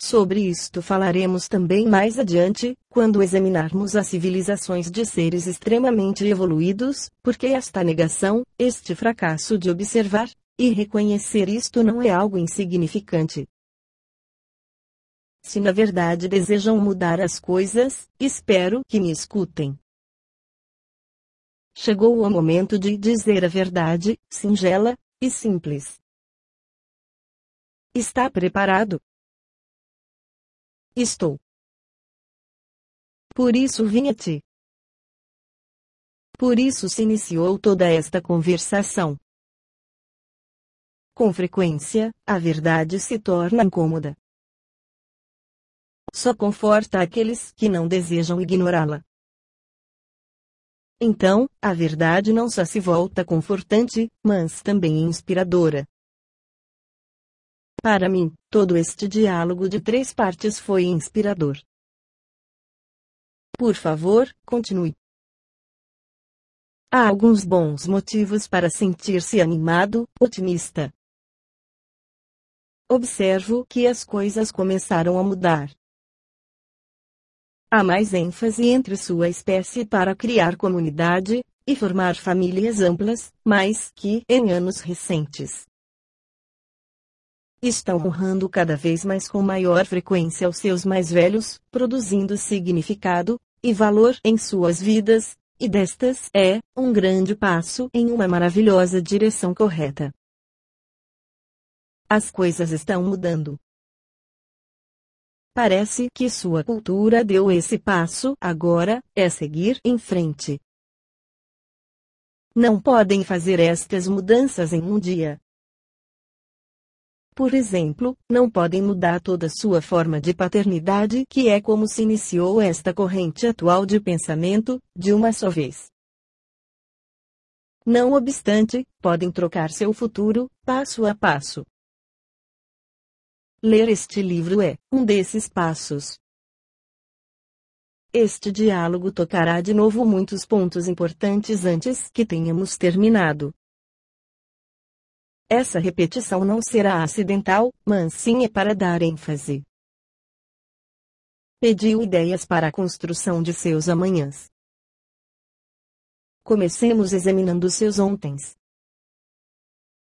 Sobre isto falaremos também mais adiante, quando examinarmos as civilizações de seres extremamente evoluídos, porque esta negação, este fracasso de observar e reconhecer isto não é algo insignificante. Se na verdade desejam mudar as coisas, espero que me escutem. Chegou o momento de dizer a verdade, singela e simples. Está preparado? Estou. Por isso vim a ti. Por isso se iniciou toda esta conversação. Com frequência, a verdade se torna incômoda só conforta aqueles que não desejam ignorá-la. Então, a verdade não só se volta confortante, mas também inspiradora. Para mim, todo este diálogo de três partes foi inspirador. Por favor, continue. Há alguns bons motivos para sentir-se animado, otimista. Observo que as coisas começaram a mudar. Há mais ênfase entre sua espécie para criar comunidade e formar famílias amplas, mais que em anos recentes. estão honrando cada vez mais com maior frequência os seus mais velhos, produzindo significado e valor em suas vidas, e destas é um grande passo em uma maravilhosa direção correta. As coisas estão mudando. Parece que sua cultura deu esse passo, agora é seguir em frente. Não podem fazer estas mudanças em um dia. Por exemplo, não podem mudar toda sua forma de paternidade, que é como se iniciou esta corrente atual de pensamento, de uma só vez. Não obstante, podem trocar seu futuro, passo a passo. Ler este livro é um desses passos. Este diálogo tocará de novo muitos pontos importantes antes que tenhamos terminado. Essa repetição não será acidental, mas sim é para dar ênfase. Pediu ideias para a construção de seus amanhãs. Comecemos examinando seus ontens.